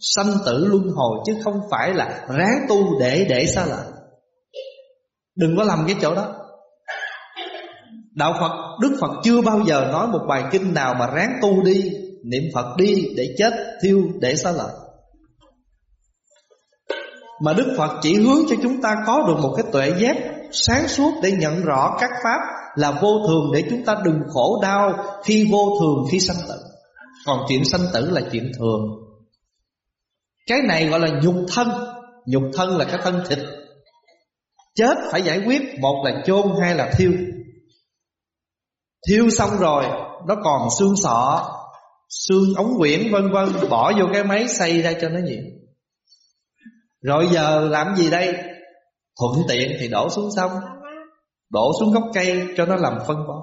Sanh tử luân hồi, Chứ không phải là ráng tu để để xá lợi. Đừng có làm cái chỗ đó. Đạo Phật, Đức Phật chưa bao giờ nói một bài kinh nào Mà ráng tu đi, Niệm Phật đi để chết, thiêu, để xá lợi mà Đức Phật chỉ hướng cho chúng ta có được một cái tuệ giác sáng suốt để nhận rõ các pháp là vô thường để chúng ta đừng khổ đau khi vô thường khi sanh tử. Còn chuyện sanh tử là chuyện thường. Cái này gọi là nhục thân. Nhục thân là cái thân thịt. Chết phải giải quyết một là chôn hai là thiêu. Thiêu xong rồi nó còn xương sọ, xương ống quyển vân vân bỏ vô cái máy xay ra cho nó nhiệt. Rồi giờ làm gì đây? Thuận tiện thì đổ xuống sông, Đổ xuống gốc cây cho nó làm phân bón.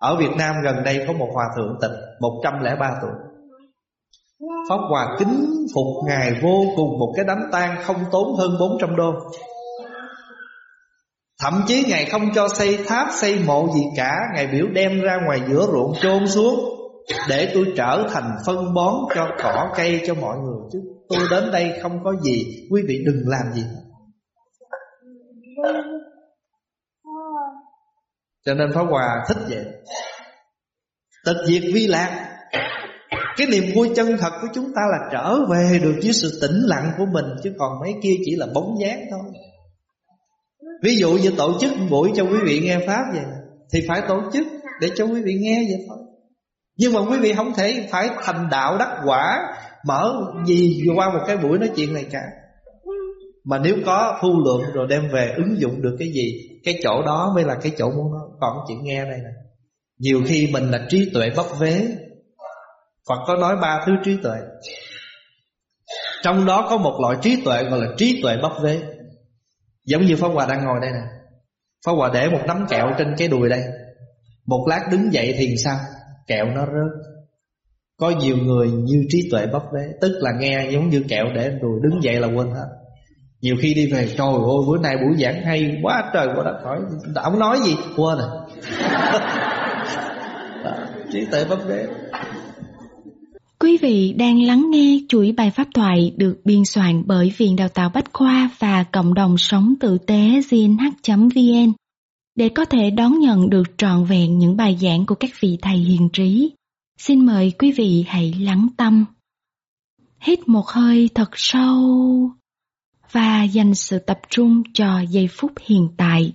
Ở Việt Nam gần đây có một hòa thượng tịch 103 tuổi. Pháp Hòa kính phục Ngài vô cùng Một cái đám tang không tốn hơn 400 đô. Thậm chí Ngài không cho xây tháp, Xây mộ gì cả, Ngài biểu đem ra ngoài giữa ruộng chôn xuống Để tôi trở thành phân bón Cho cỏ cây cho mọi người chứ. Tôi đến đây không có gì. Quý vị đừng làm gì. Cho nên Pháp Hòa thích vậy. Tịch diệt vi lạc. Cái niềm vui chân thật của chúng ta là trở về được với sự tĩnh lặng của mình, Chứ còn mấy kia chỉ là bóng dáng thôi. Ví dụ như tổ chức buổi cho quý vị nghe Pháp vậy, Thì phải tổ chức để cho quý vị nghe vậy thôi. Nhưng mà quý vị không thể, phải thành đạo đắc quả Mở gì qua một cái buổi nói chuyện này cả. Mà nếu có thu lượng rồi đem về ứng dụng được cái gì, Cái chỗ đó mới là cái chỗ muốn nói. Còn chuyện nghe đây nè. Nhiều khi mình là trí tuệ bấp vế Phật có nói ba thứ trí tuệ. Trong đó có một loại trí tuệ gọi là trí tuệ bắp vế. Giống như Pháp Hòa đang ngồi đây nè. Pháp Hòa để một nắm kẹo trên cái đùi đây. Một lát đứng dậy thì sao? Kẹo nó rớt. Có nhiều người như trí tuệ bấp bế, Tức là nghe giống như kẹo để đùi Đứng dậy là quên hết. Nhiều khi đi về, Trời ơi, bữa nay buổi giảng hay quá, trời quá đất hỏi Ông nói gì, quên à. Trí tuệ bấp bế. Quý vị đang lắng nghe chuỗi bài pháp thoại được biên soạn bởi Viện Đào tạo Bách Khoa và Cộng đồng Sống Tử tế gnh.vn để có thể đón nhận được trọn vẹn những bài giảng của các vị thầy hiền trí. Xin mời quý vị hãy lắng tâm. Hít một hơi thật sâu và dành sự tập trung cho giây phút hiện tại.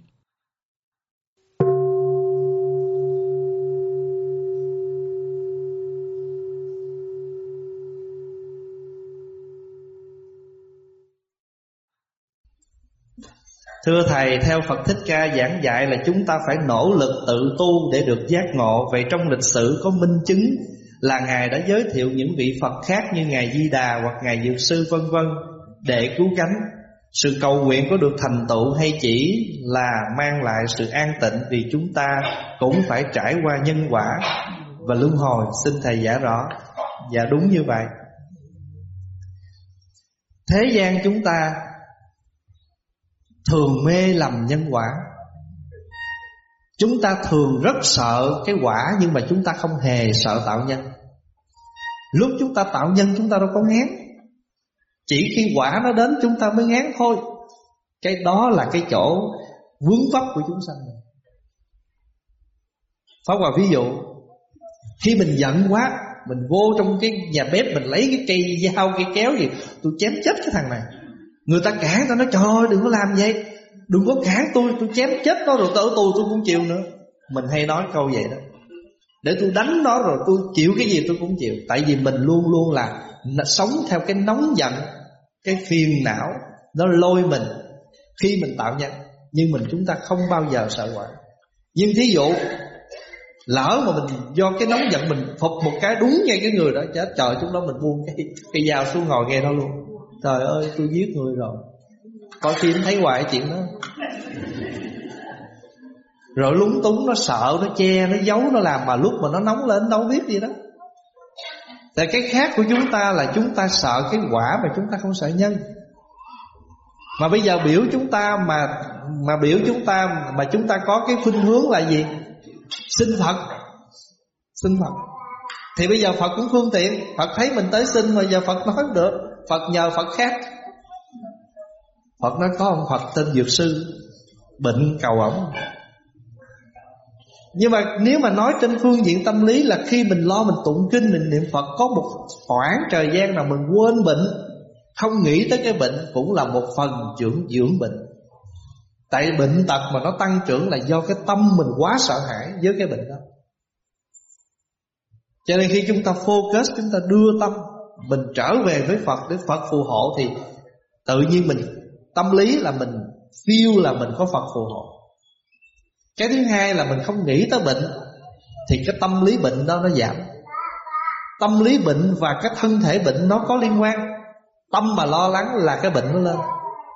Thưa Thầy, theo Phật Thích Ca giảng dạy là chúng ta phải nỗ lực tự tu để được giác ngộ. Vậy trong lịch sử có minh chứng là Ngài đã giới thiệu những vị Phật khác như Ngài Di Đà hoặc Ngài Dược Sư vân vân Để cứu cánh. Sự cầu nguyện có được thành tựu hay chỉ là mang lại sự an tịnh Vì chúng ta cũng phải trải qua nhân quả? Và luân hồi Xin Thầy giả rõ. Dạ đúng như vậy. Thế gian chúng ta thường mê lầm nhân quả. Chúng ta thường rất sợ cái quả Nhưng mà chúng ta không hề sợ tạo nhân. Lúc chúng ta tạo nhân, chúng ta đâu có ngán. Chỉ khi quả nó đến, chúng ta mới ngán thôi. Cái đó là cái chỗ vướng vấp của chúng sanh. Phá Hòa ví dụ, Khi mình giận quá, Mình vô trong cái nhà bếp, Mình lấy cái cây dao, cây kéo gì, Tôi chém chết cái thằng này. Người ta cản ta nói trời ơi đừng có làm vậy. Đừng có cản tôi Tôi chém chết nó rồi tôi ở tù tôi cũng chịu nữa. Mình hay nói câu vậy đó. Để tôi đánh nó rồi tôi chịu cái gì tôi cũng chịu. Tại vì mình luôn luôn là Sống theo cái nóng giận Cái phiền não Nó lôi mình Khi mình tạo nhân Nhưng mình chúng ta không bao giờ sợ quả Nhưng thí dụ Lỡ mà mình do cái nóng giận mình phục một cái đúng ngay cái người đó chết Trời chúng đó mình buông cái, cái dao xuống ngồi nghe nó luôn. Trời ơi, tôi giết người rồi. Coi khi thấy hoài chuyện đó. Rồi lúng túng nó sợ, Nó che, nó giấu, nó làm Mà lúc mà nó nóng lên đâu biết gì đó. Tại cái khác của chúng ta là Chúng ta sợ cái quả mà chúng ta không sợ nhân. Mà bây giờ biểu chúng ta Mà mà biểu chúng ta, Mà chúng ta có cái khuynh hướng là gì? Xin Phật. Xin Phật. Thì bây giờ Phật cũng phương tiện. Phật thấy mình tới xin mà giờ Phật nói được. Phật nhờ Phật khác. Phật nói, có ông Phật tên Dược Sư, Bệnh cầu ổng. Nhưng mà nếu mà nói trên phương diện tâm lý Là khi mình lo, mình tụng kinh, Mình niệm Phật, Có một khoảng thời gian nào mình quên bệnh, Không nghĩ tới cái bệnh Cũng là một phần dưỡng dưỡng bệnh. Tại bệnh tật mà nó tăng trưởng Là do cái tâm mình quá sợ hãi Với cái bệnh đó. Cho nên khi chúng ta focus, Chúng ta đưa tâm mình trở về với Phật để Phật phù hộ Thì tự nhiên mình, Tâm lý là mình feel là mình có Phật phù hộ. Cái thứ hai là mình không nghĩ tới bệnh Thì cái tâm lý bệnh đó nó giảm. Tâm lý bệnh và cái thân thể bệnh nó có liên quan. Tâm mà lo lắng là cái bệnh nó lên.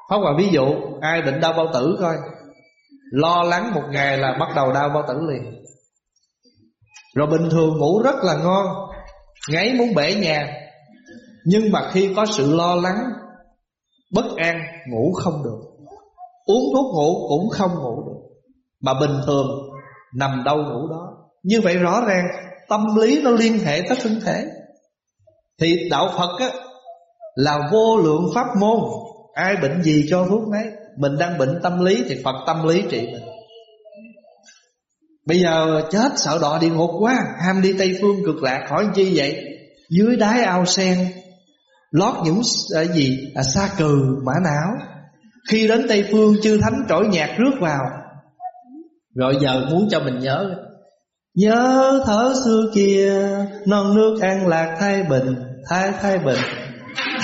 Pháp Hòa ví dụ, Ai bệnh đau bao tử coi. Lo lắng một ngày là bắt đầu đau bao tử liền. Rồi bình thường ngủ rất là ngon, Ngáy muốn bể nhà nhưng mà khi có sự lo lắng, Bất an, ngủ không được. Uống thuốc ngủ cũng không ngủ được. Mà bình thường, Nằm đâu ngủ đó. Như vậy rõ ràng, tâm lý nó liên hệ tới thân thể. Thì đạo Phật á, Là vô lượng pháp môn. Ai bệnh gì cho thuốc nấy. Mình đang bệnh tâm lý Thì Phật tâm lý trị mình. Bây giờ chết sợ đọa địa ngục quá, Ham đi Tây Phương cực lạc, hỏi chi vậy? Dưới đáy ao sen Lót những à, gì à, Sa cừ mã não. Khi đến Tây Phương chư thánh trỗi nhạc rước vào. Rồi giờ muốn cho mình nhớ. Nhớ thở xưa kia Non nước an lạc thay bình Thay thay bình.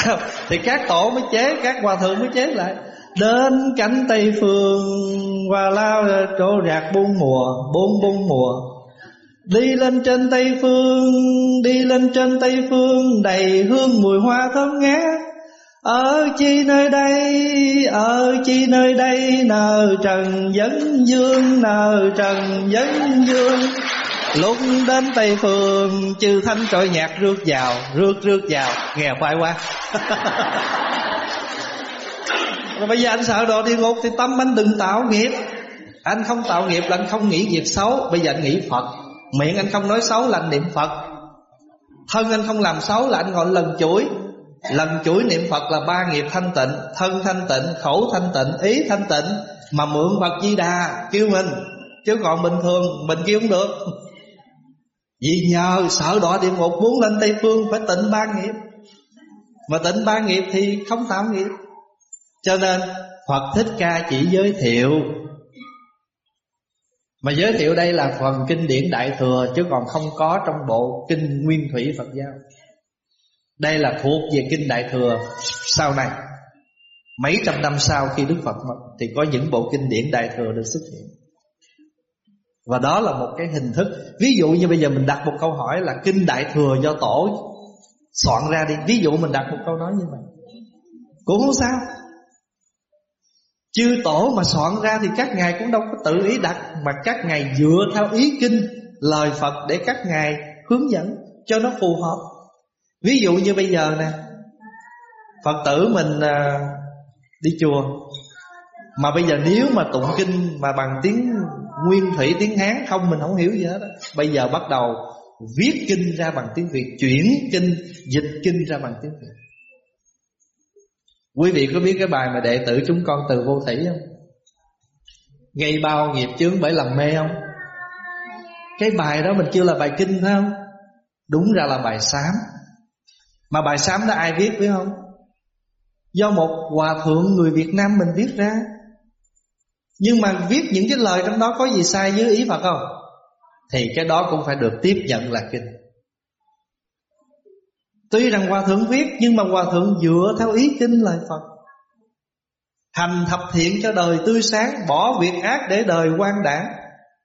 Thì các tổ mới chế Các hòa thượng mới chế lại. Đến cánh Tây Phương Và lao chỗ rạc bốn mùa Bốn bốn mùa. Đi lên trên Tây Phương, Đi lên trên Tây Phương, Đầy hương mùi hoa thơm ngát. Ở chi nơi đây, ở chi nơi đây, nờ trần vấn dương nờ trần vấn dương lúc đến tây phương, chư thánh trội nhạc rước vào, rước rước vào. Nghe khoai quá. Rồi bây giờ anh sợ đồ địa ngục thì tâm anh đừng tạo nghiệp. Anh không tạo nghiệp là anh không nghĩ việc xấu. Bây giờ anh nghĩ phật miệng anh không nói xấu là anh niệm phật. Thân anh không làm xấu là anh gọi lần chuỗi. Lần chuỗi niệm phật là ba nghiệp thanh tịnh, thân thanh tịnh, khẩu thanh tịnh, ý thanh tịnh, mà mượn phật di đà, kêu mình. Chứ còn bình thường, mình kêu không được. Vì nhờ sợ đọa địa ngục muốn lên Tây Phương phải tịnh ba nghiệp. Mà tịnh ba nghiệp thì không tạo nghiệp. Cho nên Phật Thích Ca chỉ giới thiệu mà giới thiệu đây là phần kinh điển Đại Thừa, Chứ còn không có trong bộ kinh Nguyên Thủy Phật Giáo. Đây là thuộc về kinh Đại Thừa sau này. Mấy trăm năm sau khi Đức Phật mất, Thì có những bộ kinh điển Đại Thừa được xuất hiện. Và đó là một cái hình thức. Ví dụ như bây giờ mình đặt một câu hỏi là Kinh Đại Thừa do Tổ soạn ra đi. Ví dụ mình đặt một câu nói như vậy. Cũng không sao. Chư Tổ mà soạn ra thì các ngài cũng đâu có tự ý đặt Mà các ngài dựa theo ý kinh Lời Phật để các ngài hướng dẫn Cho nó phù hợp. Ví dụ như bây giờ nè Phật tử mình à, đi chùa. Mà bây giờ nếu mà tụng kinh Mà bằng tiếng nguyên thủy tiếng Hán không mình không hiểu gì hết đó. Bây giờ bắt đầu viết kinh ra bằng tiếng Việt Chuyển kinh, dịch kinh ra bằng tiếng Việt. Quý vị có biết cái bài mà đệ tử chúng con từ vô thủy không? Gây bao nghiệp chướng bởi lầm mê không? Cái bài đó mình kêu là bài kinh phải không? Đúng ra là bài sám Mà bài sám đó ai viết biết không? Do một hòa thượng người Việt Nam mình viết ra nhưng mà viết những cái lời trong đó có gì sai với ý Phật không Thì cái đó cũng phải được tiếp nhận là kinh Tuy rằng Hòa Thượng viết, Nhưng mà Hòa Thượng dựa theo ý kinh lời Phật. Hành thập thiện cho đời tươi sáng, Bỏ việc ác để đời quan đảng.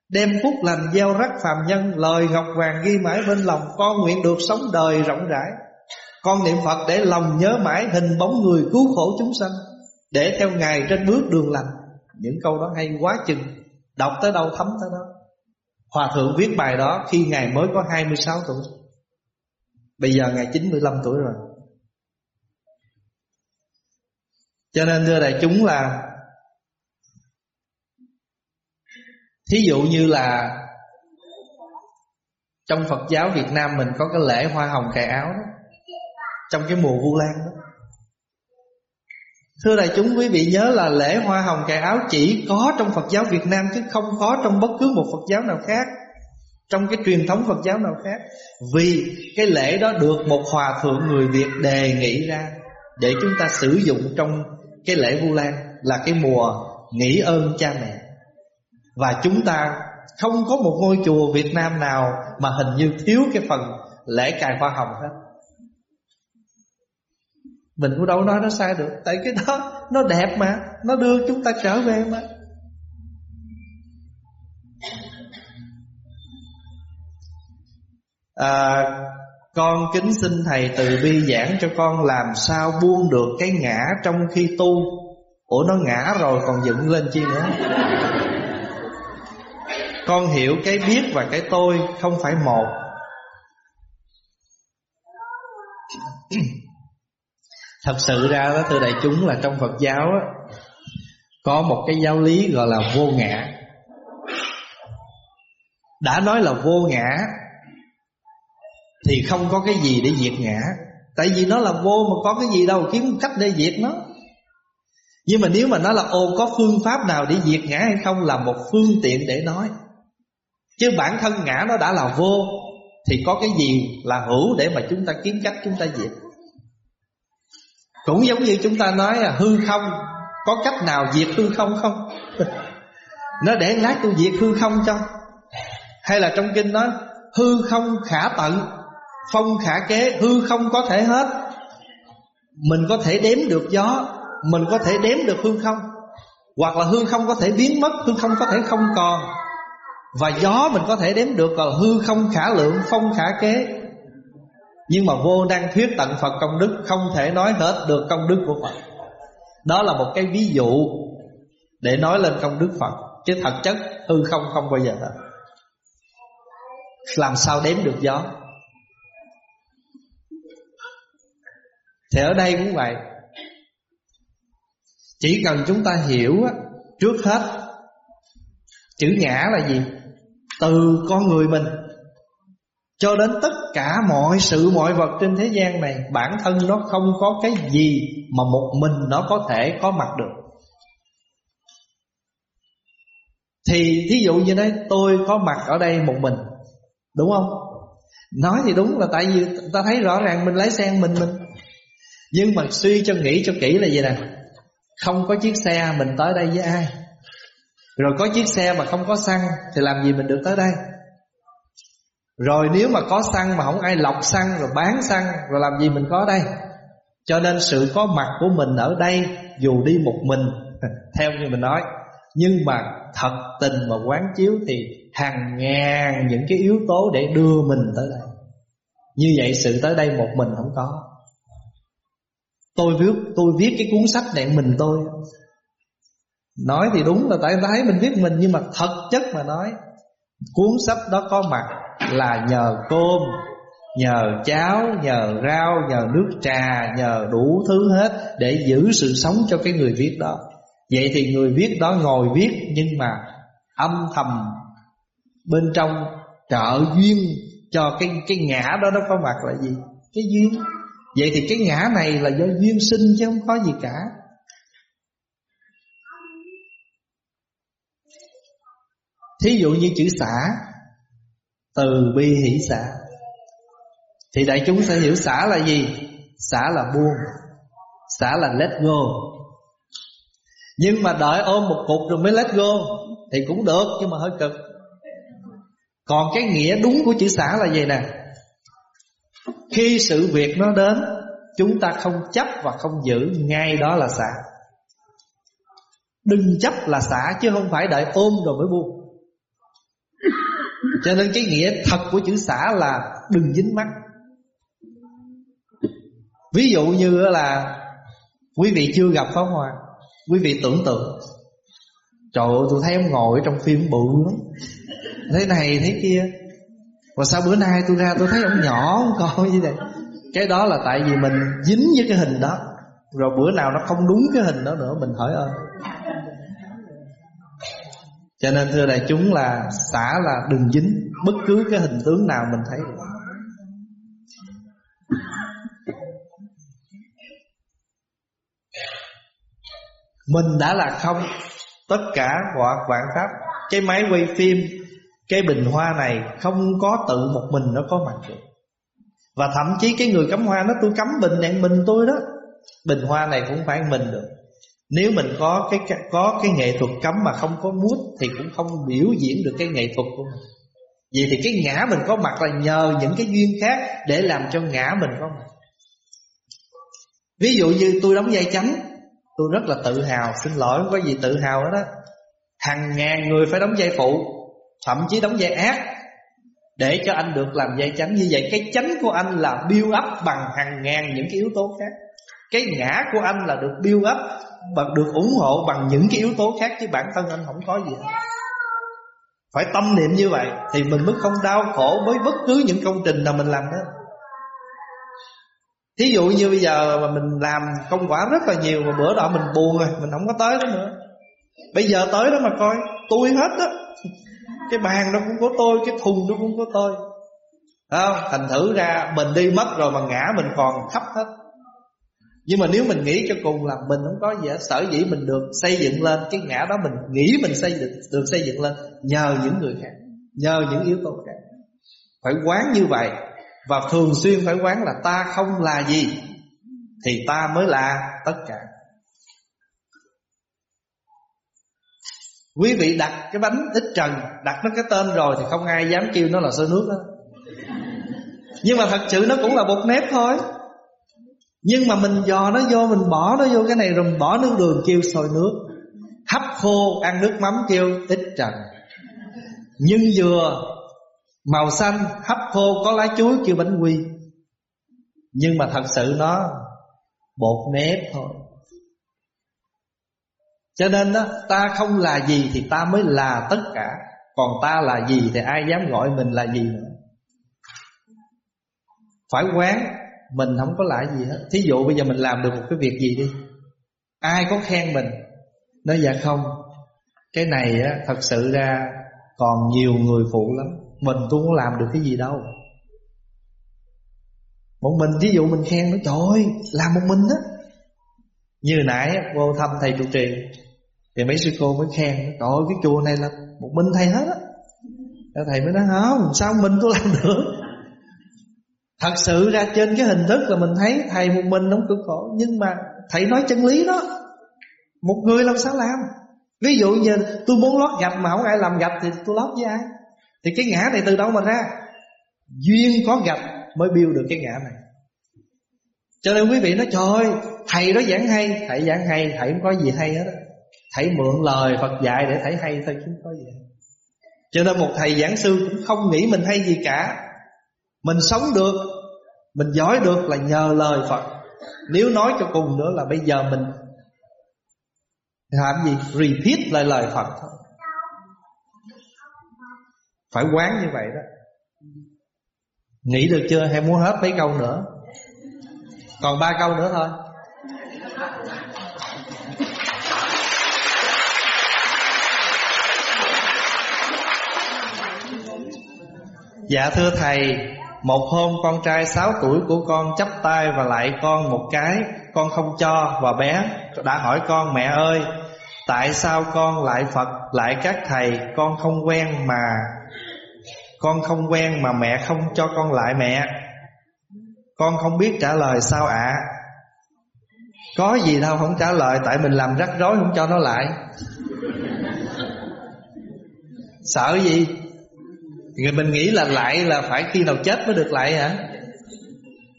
Đem phúc lành gieo rắc phàm nhân, Lời ngọc vàng ghi mãi bên lòng, Con nguyện được sống đời rộng rãi. Con niệm Phật để lòng nhớ mãi Hình bóng người cứu khổ chúng sanh, Để theo Ngài trên bước đường lành. Những câu đó hay quá chừng, Đọc tới đâu thấm tới đó. Hòa thượng viết bài đó khi Ngài mới có 26 tuổi. Bây giờ Ngài 95 tuổi rồi. Cho nên, thưa đại chúng, là Thí dụ như là Trong Phật giáo Việt Nam mình có cái lễ hoa hồng cài áo đó, Trong cái mùa Vu Lan đó. Thưa đại chúng, quý vị nhớ là lễ hoa hồng cài áo chỉ có trong Phật giáo Việt Nam Chứ không có trong bất cứ một Phật giáo nào khác. Trong cái truyền thống Phật giáo nào khác, Vì cái lễ đó được một hòa thượng người Việt đề nghị ra Để chúng ta sử dụng trong cái lễ Vu Lan Là cái mùa nghỉ ơn cha mẹ. Và chúng ta không có một ngôi chùa Việt Nam nào Mà hình như thiếu cái phần lễ cài hoa hồng hết. Mình cũng đâu nói nó sai được, Tại cái đó nó đẹp mà, Nó đưa chúng ta trở về mà. À, Con kính xin Thầy từ bi giảng cho con Làm sao buông được cái ngã trong khi tu. Ủa nó ngã rồi còn dựng lên chi nữa? Con hiểu cái biết và cái tôi không phải một. Thật sự ra đó thưa đại chúng là trong Phật giáo á, Có một cái giáo lý gọi là vô ngã. Đã nói là vô ngã thì không có cái gì để diệt ngã. Tại vì nó là vô mà có cái gì đâu, kiếm cách để diệt nó. Nhưng mà nếu mà nó là ô, có phương pháp nào để diệt ngã hay không Là một phương tiện để nói. Chứ bản thân ngã nó đã là vô, Thì có cái gì là hữu để mà chúng ta kiếm cách, chúng ta diệt? Cũng giống như chúng ta nói là hư không, Có cách nào diệt hư không không? Nó để lát tôi diệt hư không cho. Hay là trong kinh nói, Hư không khả tận Phong khả kế, Hư không có thể hết. Mình có thể đếm được gió, Mình có thể đếm được hư không. Hoặc là hư không có thể biến mất, Hư không có thể không còn. Và gió mình có thể đếm được là hư không khả lượng Phong khả kế. Nhưng mà vô năng thuyết tận Phật công đức, Không thể nói hết được công đức của Phật. Đó là một cái ví dụ Để nói lên công đức Phật. Chứ thật chất, hư không không bao giờ hết. Làm sao đếm được gió? Thì ở đây cũng vậy Chỉ cần chúng ta hiểu Trước hết, Chữ ngã là gì? Từ con người mình Cho đến tất cả mọi sự, mọi vật trên thế gian này, Bản thân nó không có cái gì Mà một mình nó có thể có mặt được Thì thí dụ như đấy Tôi có mặt ở đây một mình, Đúng không? Nói thì đúng là tại vì ta thấy rõ ràng mình lái xe mình mình nhưng mà suy cho nghĩ cho kỹ là gì nè? Không có chiếc xe mình tới đây với ai. Rồi có chiếc xe mà không có xăng Thì làm gì mình được tới đây? Rồi nếu mà có xăng mà không ai lọc xăng Rồi bán xăng Rồi làm gì mình có đây? Cho nên sự có mặt của mình ở đây Dù đi một mình, Theo như mình nói, Nhưng mà thật tình mà quán chiếu Thì hàng ngàn những cái yếu tố Để đưa mình tới đây. Như vậy sự tới đây một mình không có. Tôi viết tôi viết cái cuốn sách này mình tôi. Nói thì đúng là tại thấy mình viết mình Nhưng mà thật chất mà nói Cuốn sách đó có mặt là nhờ cơm Nhờ cháo, nhờ rau, nhờ nước trà Nhờ đủ thứ hết Để giữ sự sống cho cái người viết đó. Vậy thì người viết đó ngồi viết Nhưng mà âm thầm Bên trong trợ duyên Cho cái cái ngã đó nó có mặt là gì? Cái duyên. Vậy thì cái ngã này là do duyên sinh chứ không có gì cả. Thí dụ như chữ xả, Từ bi hỷ xả. Thì đại chúng sẽ hiểu xả là gì? Xả là buông, Xả là let go. Nhưng mà đợi ôm một cục rồi mới let go Thì cũng được, nhưng mà hơi cực. Còn cái nghĩa đúng của chữ xả là gì nè? Khi sự việc nó đến, Chúng ta không chấp và không giữ, Ngay đó là xả. Đừng chấp là xả, Chứ không phải đợi ôm rồi mới buông. Cho nên cái nghĩa thật của chữ xả là đừng dính mắt. Ví dụ như là Quý vị chưa gặp pháo hoa, Quý vị tưởng tượng, Trời ơi, tôi thấy ông ngồi trong phim bự lắm. Thế này, thế kia. Và sao bữa nay tôi ra tôi thấy ông nhỏ ông coi như vậy? Cái đó là tại vì mình dính với cái hình đó. Rồi bữa nào nó không đúng cái hình đó nữa, Mình hỏi ơn cho nên thưa đại chúng là xả là đừng dính. Bất cứ cái hình tướng nào mình thấy được. Mình đã là không. Tất cả hoặc vạn pháp. Cái máy quay phim cái bình hoa này không có tự một mình nó có mặt được. Và thậm chí cái người cắm hoa nó tôi cắm bình này mình tôi đó. Bình hoa này cũng phải mình được. Nếu mình có cái có cái nghệ thuật cắm mà không có mút Thì cũng không biểu diễn được cái nghệ thuật của mình. Vậy thì cái ngã mình có mặt là nhờ những cái duyên khác Để làm cho ngã mình có mặt. Ví dụ như tôi đóng vai chánh Tôi rất là tự hào Xin lỗi không có gì tự hào đó, đó Hàng ngàn người phải đóng vai phụ. Thậm chí đóng vai ác. Để cho anh được làm vai chánh Như vậy, cái chánh của anh là build up Bằng hàng ngàn những cái yếu tố khác. Cái ngã của anh là được build up Bằng, được ủng hộ bằng những cái yếu tố khác, Chứ bản thân anh không có gì Phải tâm niệm như vậy Thì mình mới không đau khổ với bất cứ những công trình nào mình làm đó Thí dụ như bây giờ mà mình làm công quả rất là nhiều, Mà bữa đó mình buồn rồi Mình không có tới đó nữa. Bây giờ tới đó mà coi, Tôi hết đó cái bàn nó cũng có tôi, Cái thùng nó cũng có tôi. Không? Thành thử ra mình đi mất rồi mà ngã mình còn khắp hết. Nhưng mà nếu mình nghĩ cho cùng là mình không có gì hết, Sở dĩ mình được xây dựng lên, Cái ngã đó mình nghĩ mình xây dựng được xây dựng lên Nhờ những người khác, Nhờ những yếu tố khác. Phải quán như vậy, Và thường xuyên phải quán là ta không là gì, Thì ta mới là tất cả. Quý vị đặt cái bánh ít trần, Đặt nó cái tên rồi Thì không ai dám kêu nó là sơ nước đó Nhưng mà thật sự nó cũng là bột nếp thôi. Nhưng mà mình dò nó vô, Mình bỏ nó vô cái này rồi mình bỏ nước đường kêu sôi nước. Hấp khô, ăn nước mắm kêu ít trần. Nhưng dừa, Màu xanh, hấp khô, có lá chuối kêu bánh quy. Nhưng mà thật sự nó Bột nếp thôi. Cho nên đó Ta không là gì thì ta mới là tất cả. Còn ta là gì thì ai dám gọi mình là gì nữa? Phải quán Mình không có lại gì hết. Thí dụ bây giờ mình làm được một cái việc gì đi Ai có khen mình? Nói dạ không Cái này á, thật sự ra Còn nhiều người phụ lắm. Mình tôi không làm được cái gì đâu. Một mình ví dụ mình khen nó Trời ơi làm một mình á. Như nãy vô thăm thầy trụ trì thì mấy sư cô mới khen, Trời ơi, cái chùa này là một mình thầy hết á. Thầy mới nói, không, Sao mình tôi làm được? Thật sự ra trên cái hình thức là mình thấy Thầy một mình nó cực khổ, Nhưng mà thầy nói chân lý đó. Một người làm sao làm? Ví dụ như tôi muốn lót gạch mà không ai làm gạch Thì tôi lót với ai? Thì cái ngã này từ đâu mà ra? Duyên có gạch mới build được cái ngã này. Cho nên quý vị nói, trời ơi, Thầy đó giảng hay, Thầy giảng hay, Thầy không có gì hay hết Thầy mượn lời Phật dạy để thầy hay thôi, chứ có gì. Cho nên một thầy giảng sư cũng không nghĩ mình hay gì cả. Mình sống được, Mình giỏi được là nhờ lời Phật. Nếu nói cho cùng nữa là bây giờ mình làm gì? Repeat lại lời Phật thôi. Phải quán như vậy đó. Nghĩ được chưa? Hay muốn hết mấy câu nữa? Còn ba câu nữa thôi. Dạ thưa thầy, Một hôm con trai 6 tuổi của con chấp tay và lại con một cái, Con không cho và bé đã hỏi con, mẹ ơi, Tại sao con lại Phật, lại các thầy? Con không quen mà, Con không quen mà mẹ không cho con lại mẹ. Con không biết trả lời sao ạ. Có gì đâu, không trả lời, Tại mình làm rắc rối không cho nó lại. Sợ gì? Người mình nghĩ là lại là phải khi nào chết mới được lại hả?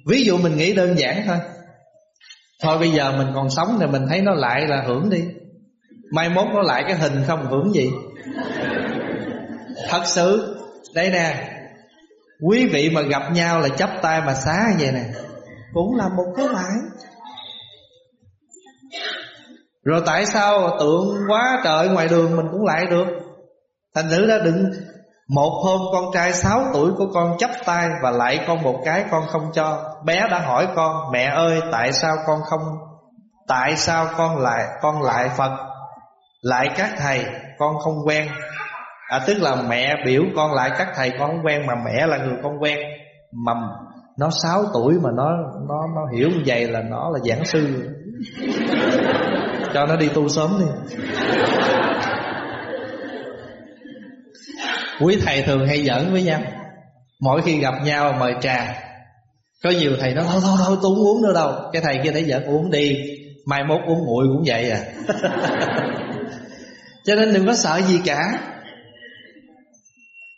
Ví dụ mình nghĩ đơn giản thôi. Thôi bây giờ mình còn sống thì mình thấy nó lại là hưởng đi. Mai mốt nó lại cái hình không hưởng gì. Thật sự, Đây nè. Quý vị mà gặp nhau là chấp tay mà xá vậy nè. Cũng là một cái lại Rồi tại sao tượng quá trời ngoài đường mình cũng lại được? Thành thử ra đừng một hôm con trai 6 tuổi của con chấp tay Và lại con một cái con không cho. Bé đã hỏi con Mẹ ơi tại sao con không Tại sao con lại con lại Phật lại các thầy? Con không quen. À, Tức là mẹ biểu con lại các thầy con không quen Mà mẹ là người con quen. Mà nó 6 tuổi mà nó nó nó hiểu như vậy là nó là giảng sư. Cho nó đi tu sớm đi. Quý thầy thường hay giỡn với nhau. Mỗi khi gặp nhau mời trà. Có nhiều thầy nói, thôi thôi thôi, tôi không uống nữa đâu. Cái thầy kia thấy giỡn, uống đi. Mai mốt uống nguội cũng vậy à. Cho nên đừng có sợ gì cả.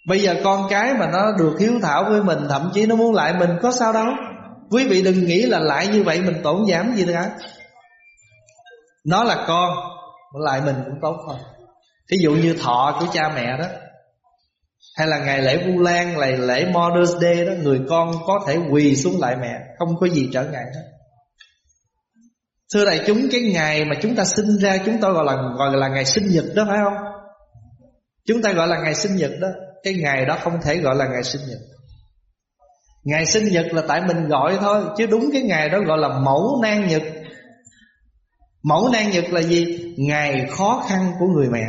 Bây giờ con cái mà nó được hiếu thảo với mình, Thậm chí nó muốn lại mình, có sao đâu. Quý vị đừng nghĩ là lại như vậy mình tổn giảm gì cả Nó là con, Lại mình cũng tốt thôi. Thí dụ như thọ của cha mẹ đó hay là ngày lễ Vu Lan, Ngày lễ Mother's Day đó, Người con có thể quỳ xuống lại mẹ, Không có gì trở ngại hết. Thưa đại chúng, cái ngày mà chúng ta sinh ra, Chúng ta gọi là gọi là ngày sinh nhật đó, phải không? Chúng ta gọi là ngày sinh nhật đó, Cái ngày đó không thể gọi là ngày sinh nhật. Ngày sinh nhật là tại mình gọi thôi, Chứ đúng cái ngày đó gọi là mẫu nan nhật. Mẫu nan nhật là gì? Ngày khó khăn của người mẹ.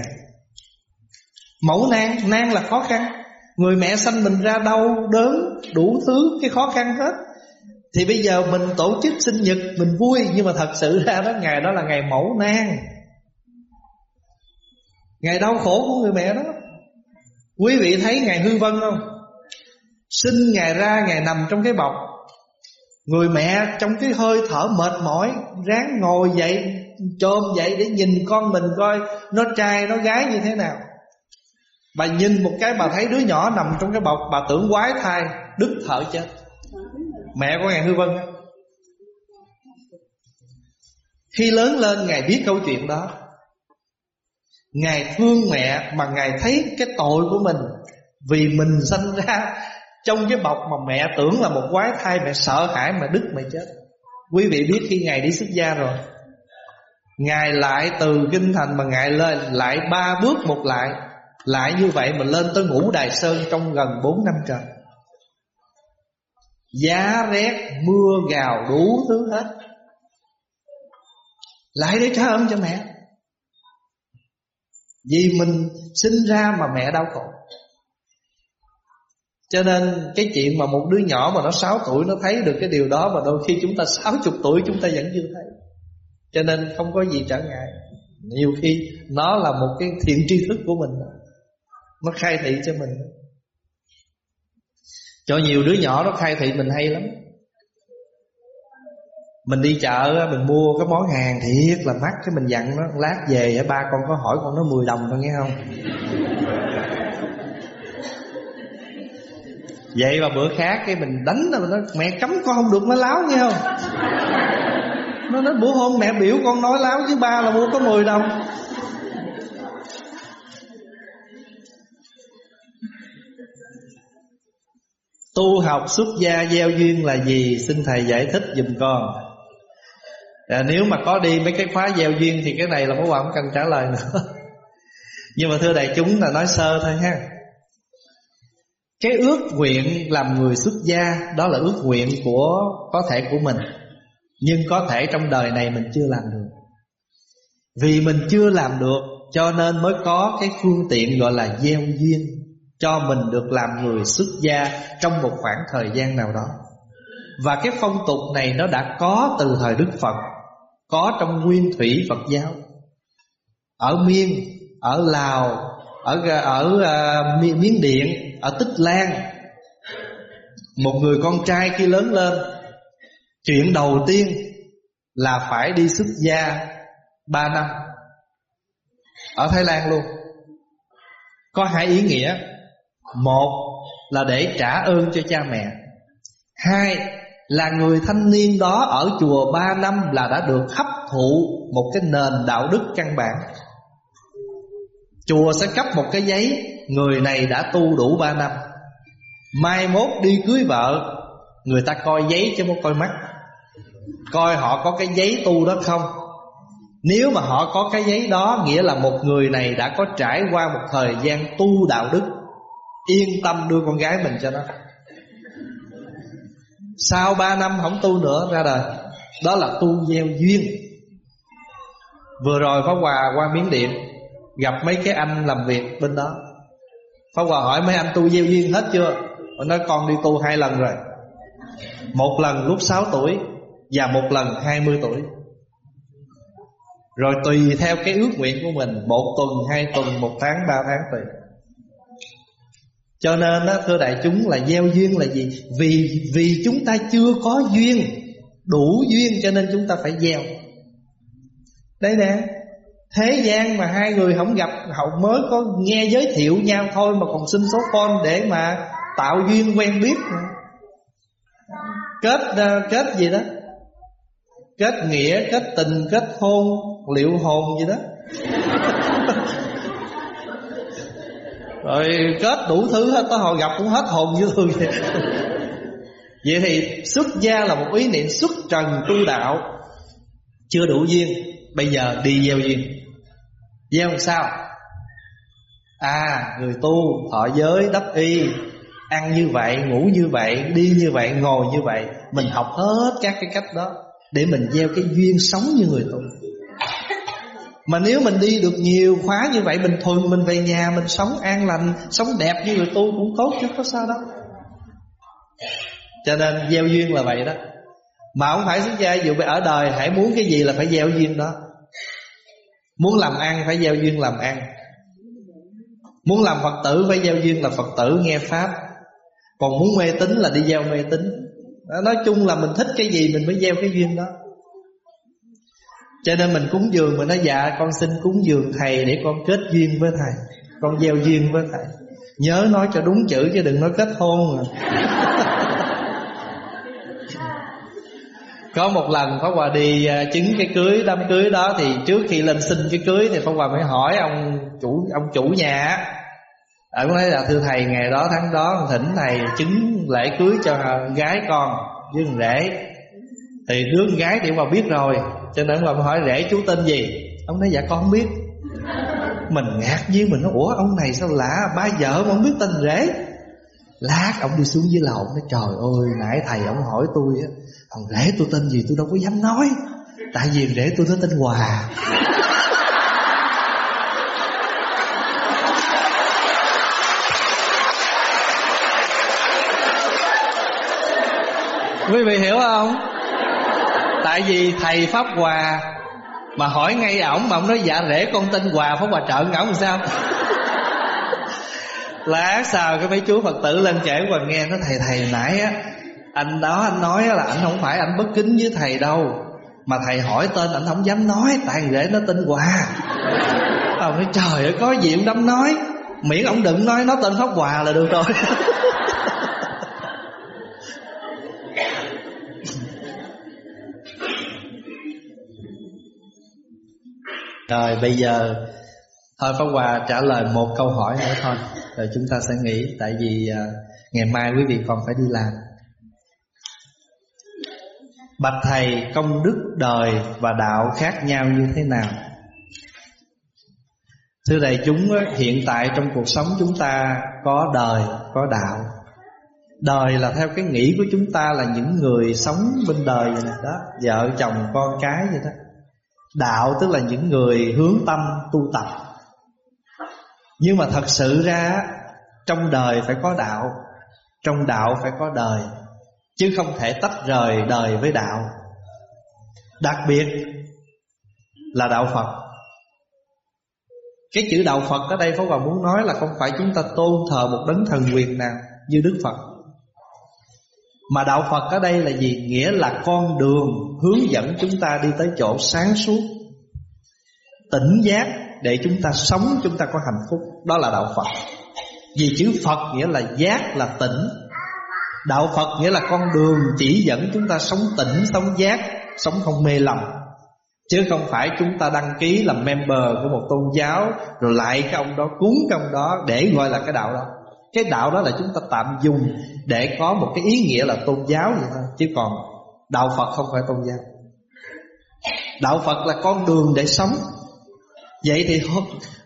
Mẫu nan, nan là khó khăn. Người mẹ sanh mình ra đau đớn Đủ thứ cái khó khăn hết. Thì bây giờ mình tổ chức sinh nhật Mình vui Nhưng mà thật sự ra đó Ngày đó là ngày mẫu nan. Ngày đau khổ của người mẹ đó. Quý vị thấy ngày hư vân không? Sinh ngày ra ngày nằm trong cái bọc. Người mẹ trong cái hơi thở mệt mỏi Ráng ngồi dậy Chôm dậy để nhìn con mình coi Nó trai nó gái như thế nào. Bà nhìn một cái, bà thấy đứa nhỏ nằm trong cái bọc, Bà tưởng quái thai, Đứt thở chết. Mẹ của Ngài Hư Vân. Khi lớn lên, Ngài biết câu chuyện đó. Ngài thương mẹ Mà Ngài thấy cái tội của mình. Vì mình sinh ra Trong cái bọc mà mẹ tưởng là một quái thai, Mẹ sợ hãi mà đứt, mẹ chết. Quý vị biết khi Ngài đi xuất gia rồi, Ngài lại từ kinh thành mà Ngài lên, Lại ba bước một lại. Lại như vậy mà lên tới ngũ đài sơn Trong gần bốn năm trời. Giá rét, Mưa, gào, đủ thứ hết. Lại để trả ơn cho mẹ. Vì mình sinh ra mà mẹ đau khổ. Cho nên cái chuyện mà một đứa nhỏ mà nó 6 tuổi Nó thấy được cái điều đó Và đôi khi chúng ta 60 tuổi chúng ta vẫn chưa thấy. Cho nên không có gì trở ngại. Nhiều khi nó là một cái thiện tri thức của mình. Nó khai thị cho mình. Cho nhiều đứa nhỏ nó khai thị mình hay lắm. Mình đi chợ Mình mua cái món hàng thiệt là mắc, Cái mình dặn nó, Lát về ba con có hỏi con nó 10 đồng thôi, nghe không? Vậy mà bữa khác cái mình đánh nó nó Mẹ cấm con không được, nó láo nghe không? Nó nói, bữa hôm mẹ biểu con nói láo với ba là mua có 10 đồng. Tu học xuất gia gieo duyên là gì? Xin Thầy giải thích dùm con. À, Nếu mà có đi mấy cái khóa gieo duyên Thì cái này là bố không cần trả lời nữa. Nhưng mà thưa đại chúng là nói sơ thôi ha. Cái ước nguyện làm người xuất gia Đó là ước nguyện của có thể của mình. Nhưng có thể trong đời này mình chưa làm được. Vì mình chưa làm được Cho nên mới có cái phương tiện gọi là gieo duyên. Cho mình được làm người xuất gia Trong một khoảng thời gian nào đó. Và cái phong tục này nó đã có từ thời Đức Phật Có trong nguyên thủy Phật giáo. Ở Miên, ở Lào, ở ở uh, Miến Điện ở Tích Lan Một người con trai khi lớn lên Chuyện đầu tiên là phải đi xuất gia ba năm. Ở Thái Lan luôn. Có hai ý nghĩa. Một là để trả ơn cho cha mẹ. Hai là người thanh niên đó ở chùa ba năm là đã được hấp thụ một cái nền đạo đức căn bản. Chùa sẽ cấp một cái giấy, Người này đã tu đủ 3 năm. Mai mốt đi cưới vợ, Người ta coi giấy chứ không coi mắt. Coi họ có cái giấy tu đó không? Nếu mà họ có cái giấy đó, Nghĩa là một người này đã có trải qua một thời gian tu đạo đức. Yên tâm đưa con gái mình cho nó. Sau ba năm không tu nữa ra đời Đó là tu gieo duyên. Vừa rồi Pháp Hòa qua Miến Điện Gặp mấy cái anh làm việc bên đó. Pháp Hòa hỏi mấy anh tu gieo duyên hết chưa? Họ nói con đi tu hai lần rồi. Một lần lúc 6 tuổi Và một lần 20 tuổi. Rồi tùy theo cái ước nguyện của mình Một tuần, hai tuần, một tháng, ba tháng tùy. Cho nên đó, thưa đại chúng là gieo duyên là gì? Vì vì chúng ta chưa có duyên Đủ duyên cho nên chúng ta phải gieo. Đây nè Thế gian mà hai người không gặp Hậu mới có nghe giới thiệu nhau thôi Mà còn sinh số con để mà Tạo duyên quen biết Kết à, kết gì đó? Kết nghĩa, kết tình, kết hôn Liệu hồn gì đó. Rồi kết đủ thứ hết tới họ gặp cũng hết hồn như thường. Vậy Vậy thì xuất gia là một ý niệm xuất trần tu đạo. Chưa đủ duyên Bây giờ đi gieo duyên. Gieo làm sao? À người tu thọ giới đắp y Ăn như vậy, ngủ như vậy, đi như vậy, ngồi như vậy. Mình học hết các cái cách đó Để mình gieo cái duyên sống như người tu. Mà nếu mình đi được nhiều khóa như vậy Bình thường mình về nhà Mình sống an lành, sống đẹp như người tu Cũng tốt chứ có sao đâu. Cho nên gieo duyên là vậy đó. Mà không phải xuất gia Dù ở đời hãy muốn cái gì là phải gieo duyên đó. Muốn làm ăn phải gieo duyên làm ăn. Muốn làm Phật tử phải gieo duyên là Phật tử nghe Pháp. Còn muốn mê tín là đi gieo mê tín. Nói chung là mình thích cái gì mình mới gieo cái duyên đó. Cho nên mình cúng dường Mình nói dạ con xin cúng dường thầy Để con kết duyên với thầy. Con gieo duyên với thầy. Nhớ nói cho đúng chữ chứ đừng nói kết hôn à. Có một lần Pháp Hòa đi à, chứng cái cưới, đám cưới đó Thì trước khi lên xin cái cưới Thì Pháp Hòa mới hỏi ông chủ ông chủ nhà ở nói là, thưa thầy, ngày đó tháng đó thỉnh thầy chứng lễ cưới cho gái con với rể. Thì đứa con gái thì hòa biết rồi cho nên ông hỏi, rể chú tên gì? Ông nói dạ con không biết. Mình ngạc nhiên, mình nói, ủa, ông này sao lạ? Ba vợ mà không biết tên rể. Lát ông đi xuống dưới lầu nói, trời ơi, nãy thầy ông hỏi tôi á thằng rể tôi tên gì tôi đâu có dám nói. Tại vì rể tôi nó tên hòa. Quý vị hiểu không? Tại vì thầy pháp hòa mà hỏi ngay ổng mà ổng nói dạ rể, con tên hòa pháp hòa trợn ổng làm sao? Lá sao cái mấy chú phật tử lên kể qua nghe, nó thầy thầy nãy á, anh đó anh nói là anh không phải anh bất kính với thầy đâu, mà thầy hỏi tên anh không dám nói, tại rể nó tên hòa. Ông nói, trời ơi, có gì ông dám nói? Miễn ông đừng nói nó tên pháp hòa là được rồi. Rồi bây giờ Thôi Pháp Hòa trả lời một câu hỏi nữa thôi. Rồi chúng ta sẽ nghỉ Tại vì uh, ngày mai quý vị còn phải đi làm. Bạch Thầy công đức đời và đạo khác nhau như thế nào? Thưa đại chúng hiện tại trong cuộc sống chúng ta có đời, có đạo. Đời là theo cái nghĩ của chúng ta là những người sống bên đời vậy đó Vợ chồng con cái vậy đó. Đạo tức là những người hướng tâm tu tập. Nhưng mà thật sự ra, Trong đời phải có đạo, Trong đạo phải có đời, Chứ không thể tách rời đời với đạo. Đặc biệt là đạo Phật. Cái chữ đạo Phật ở đây Pháp Hòa muốn nói là không phải chúng ta tôn thờ một đấng thần quyền nào Như Đức Phật mà đạo Phật ở đây là gì? Nghĩa là con đường hướng dẫn chúng ta đi tới chỗ sáng suốt Tỉnh giác để chúng ta sống chúng ta có hạnh phúc. Đó là đạo Phật. Vì chữ Phật nghĩa là giác là tỉnh. Đạo Phật nghĩa là con đường chỉ dẫn chúng ta sống tỉnh, sống giác Sống không mê lầm. Chứ không phải chúng ta đăng ký làm member của một tôn giáo Rồi lại cái ông đó cúng cái ông đó để gọi là cái đạo đó cái đạo đó là chúng ta tạm dùng để có một cái ý nghĩa là tôn giáo vậy thôi chứ còn đạo Phật không phải tôn giáo. Đạo Phật là con đường để sống. Vậy thì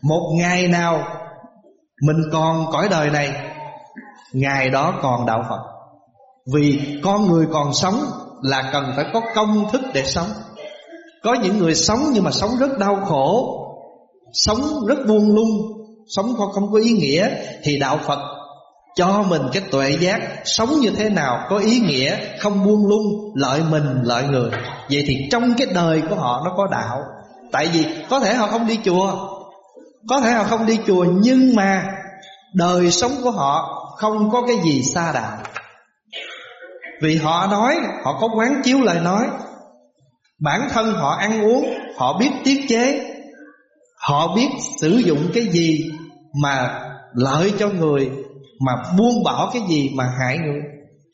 một ngày nào mình còn cõi đời này ngày đó còn đạo Phật. Vì con người còn sống là cần phải có công thức để sống. Có những người sống nhưng mà sống rất đau khổ sống rất buông lung sống không, không có ý nghĩa thì đạo Phật cho mình cái tuệ giác sống như thế nào, có ý nghĩa, không buông lung, lợi mình, lợi người. Vậy thì trong cái đời của họ nó có đạo. Tại vì có thể họ không đi chùa, có thể họ không đi chùa, nhưng mà đời sống của họ không có cái gì xa đạo vì họ nói, họ có quán chiếu lời nói. Bản thân họ ăn uống, họ biết tiết chế. Họ biết sử dụng cái gì mà lợi cho người mà buông bỏ cái gì mà hại người.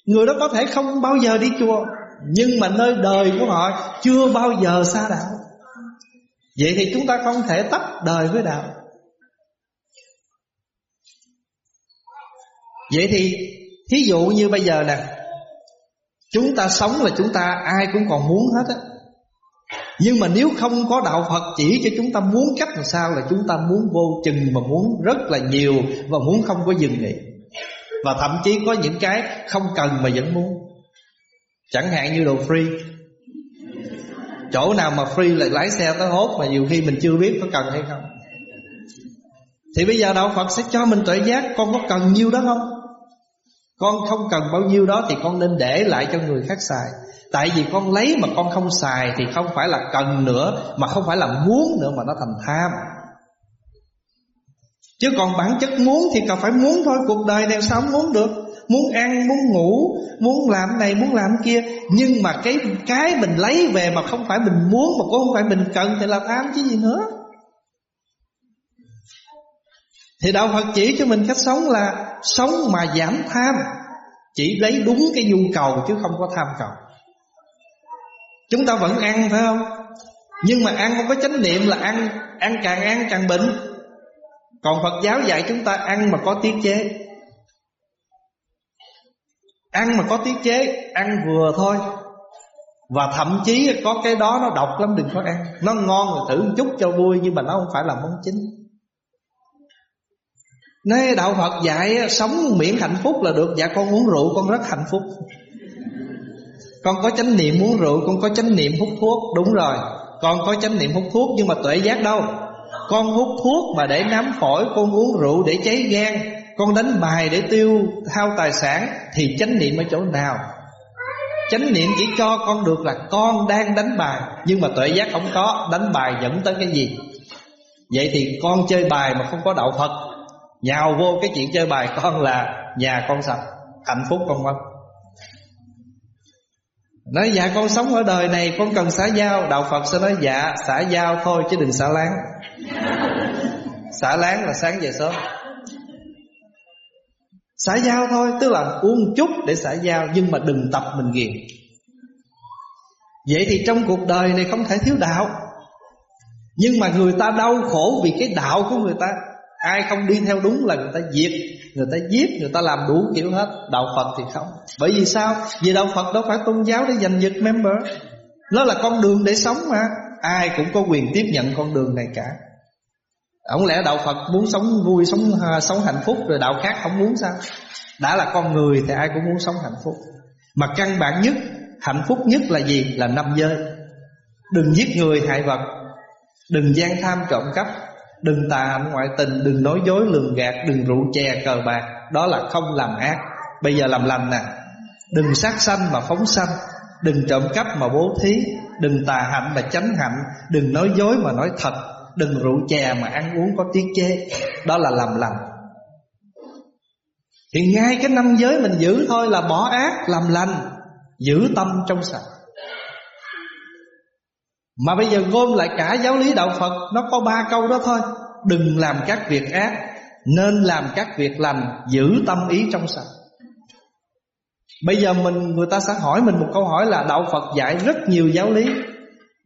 Người đó có thể không bao giờ đi chùa, nhưng mà nơi đời của họ chưa bao giờ xa đạo vậy thì chúng ta không thể tách đời với đạo. Vậy thì thí dụ như bây giờ nè, chúng ta sống là chúng ta ai cũng còn muốn hết á. Nhưng mà nếu không có đạo Phật chỉ cho chúng ta muốn cách làm sao là chúng ta muốn vô chừng mà muốn rất là nhiều và muốn không có dừng nghỉ. Và thậm chí có những cái không cần mà vẫn muốn. Chẳng hạn như đồ free. Chỗ nào mà free là lái xe tới hốt mà nhiều khi mình chưa biết có cần hay không. Thì bây giờ đạo Phật sẽ cho mình tuệ giác, Con có cần nhiêu đó không Con không cần bao nhiêu đó Thì con nên để lại cho người khác xài Tại vì con lấy mà con không xài Thì không phải là cần nữa, Mà không phải là muốn nữa mà nó thành tham Chứ còn bản chất muốn thì cần phải muốn thôi Cuộc đời này sao muốn được. Muốn ăn, muốn ngủ, muốn làm này, muốn làm kia. Nhưng mà cái cái mình lấy về mà không phải mình muốn Mà cũng không phải mình cần thì làm ăn chứ gì nữa. Thì Đạo Phật chỉ cho mình cách sống là Sống mà giảm tham. Chỉ lấy đúng cái nhu cầu chứ không có tham cầu. Chúng ta vẫn ăn phải không? Nhưng mà ăn không có chánh niệm là ăn Ăn càng ăn càng bệnh. Còn Phật giáo dạy chúng ta ăn mà có tiết chế. Ăn mà có tiết chế, Ăn vừa thôi. Và thậm chí có cái đó nó độc lắm, đừng có ăn. Nó ngon rồi thử một chút cho vui, Nhưng mà nó không phải là món chính. Nói đạo Phật dạy sống miễn hạnh phúc là được. Dạ con uống rượu, con rất hạnh phúc. Con có chánh niệm uống rượu, Con có chánh niệm hút thuốc. Đúng rồi. Con có chánh niệm hút thuốc, Nhưng mà tuệ giác đâu? Con hút thuốc mà để nắm phổi, Con uống rượu để cháy gan, Con đánh bài để tiêu thao tài sản Thì chánh niệm ở chỗ nào Chánh niệm chỉ cho con được là Con đang đánh bài, Nhưng mà tuệ giác không có, Đánh bài dẫn tới cái gì Vậy thì con chơi bài mà không có đạo Phật, Nhào vô cái chuyện chơi bài con là Nhà con sạch, Hạnh phúc con không. Nói dạ con sống ở đời này Con cần xã giao. Đạo Phật sẽ nói dạ xã giao thôi chứ đừng xả láng. Xả láng là sáng về sớm. Xã giao thôi Tức là uống chút để xã giao Nhưng mà đừng tập mình ghiền. Vậy thì trong cuộc đời này không thể thiếu đạo. Nhưng mà người ta đau khổ vì cái đạo của người ta Ai không đi theo đúng là người ta diệt Người ta giết, người ta làm đủ kiểu hết. Đạo Phật thì không. Bởi vì sao? Vì Đạo Phật đâu phải tôn giáo để giành giật member. Nó là con đường để sống mà. Ai cũng có quyền tiếp nhận con đường này cả. Không lẽ Đạo Phật muốn sống vui, sống à, sống hạnh phúc Rồi đạo khác không muốn sao? Đã là con người thì ai cũng muốn sống hạnh phúc. Mà căn bản nhất Hạnh phúc nhất là gì? Là năm giới. Đừng giết người hại vật. Đừng gian tham trộm cắp. Đừng tà hạnh ngoại tình, Đừng nói dối lường gạt, Đừng rượu chè cờ bạc. Đó là không làm ác. Bây giờ làm lành nè. Đừng sát sanh mà phóng sanh. Đừng trộm cắp mà bố thí. Đừng tà hạnh mà chánh hạnh Đừng nói dối mà nói thật. Đừng rượu chè mà ăn uống có tiết chế. Đó là làm lành. Thì ngay cái năm giới mình giữ thôi là bỏ ác, làm lành. Giữ tâm trong sạch mà bây giờ gom lại cả giáo lý đạo Phật, Nó có ba câu đó thôi. Đừng làm các việc ác, Nên làm các việc lành, Giữ tâm ý trong sạch. Bây giờ mình, người ta sẽ hỏi mình một câu hỏi là Đạo Phật dạy rất nhiều giáo lý.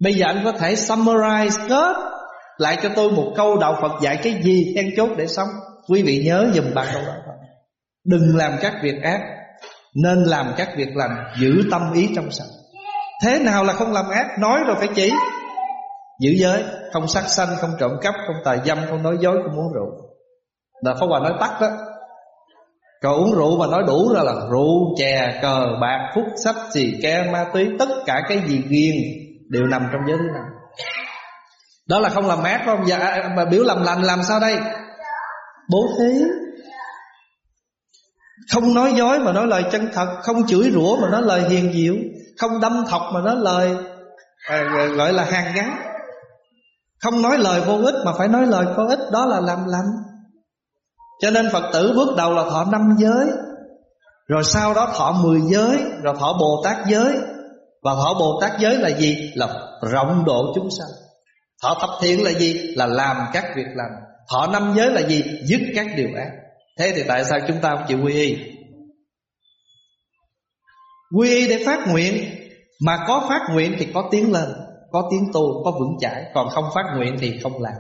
Bây giờ anh có thể summarize hết Lại cho tôi một câu Đạo Phật dạy cái gì then chốt để sống. Quý vị nhớ dùm ba câu đó. Đừng làm các việc ác, Nên làm các việc lành, Giữ tâm ý trong sạch. Thế nào là không làm ác Nói rồi phải chỉ. Giữ giới Không sát sanh, không trộm cắp, không tà dâm Không nói dối, không uống rượu. Là Pháp Hòa nói tắt đó. Còn uống rượu mà nói đủ ra là Rượu, chè, cờ, bạc, hút, sách, xì ke, ma túy Tất cả cái gì ghiền Đều nằm trong giới thứ năm. Đó là không làm ác không? Dạ, à, Mà biểu làm lành làm sao đây? Bố thí. Không nói dối mà nói lời chân thật Không chửi rủa mà nói lời hiền diệu không đâm thọc mà nói lời. À, gọi là hàng gắn. Không nói lời vô ích mà phải nói lời có ích đó là làm lành. Cho nên phật tử bước đầu là thọ năm giới rồi sau đó thọ mười giới rồi thọ bồ tát giới. Và thọ bồ tát giới là gì? Là rộng độ chúng sanh. Thọ thập thiện là gì? Là làm các việc lành. Thọ năm giới là gì? Dứt các điều ác. Thế thì tại sao chúng ta không chịu quy y? Quy y để phát nguyện. Mà có phát nguyện thì có tiến lên Có tiến tu, có vững chãi. Còn không phát nguyện thì không làm.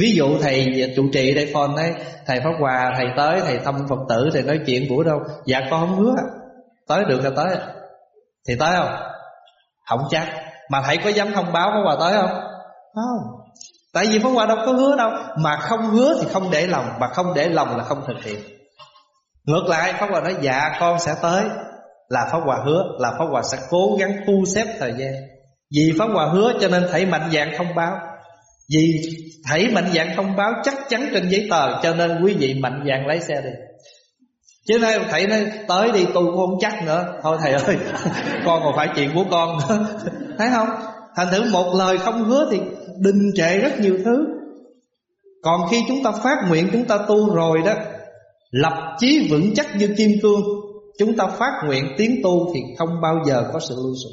Ví dụ thầy trụ trì đây phone đấy Thầy Pháp Hòa, thầy tới, thầy thăm Phật tử Thầy nói chuyện của đâu? Dạ con không hứa. Tới được là tới. Thì tới không? Không chắc. Mà thầy có dám thông báo Pháp Hòa tới không? Không. Tại vì Pháp Hòa đâu có hứa đâu. Mà không hứa thì không để lòng Mà không để lòng là không thực hiện. Ngược lại Pháp Hòa nói dạ con sẽ tới là Pháp Hòa hứa, là Pháp Hòa sẽ cố gắng thu xếp thời gian. Vì Pháp Hòa hứa cho nên thầy mạnh dạng thông báo. Vì thầy mạnh dạng thông báo chắc chắn trên giấy tờ, cho nên quý vị mạnh dạng lấy xe đi. Chứ nay thầy nói tới đi, tôi cũng không chắc nữa. Thôi thầy ơi, con còn phải chuyện của con nữa. Thấy không? Thành thử một lời không hứa thì đình trệ rất nhiều thứ. Còn khi chúng ta phát nguyện, chúng ta tu rồi đó, lập chí vững chắc như kim cương. Chúng ta phát nguyện tiến tu Thì không bao giờ có sự lưu sụp.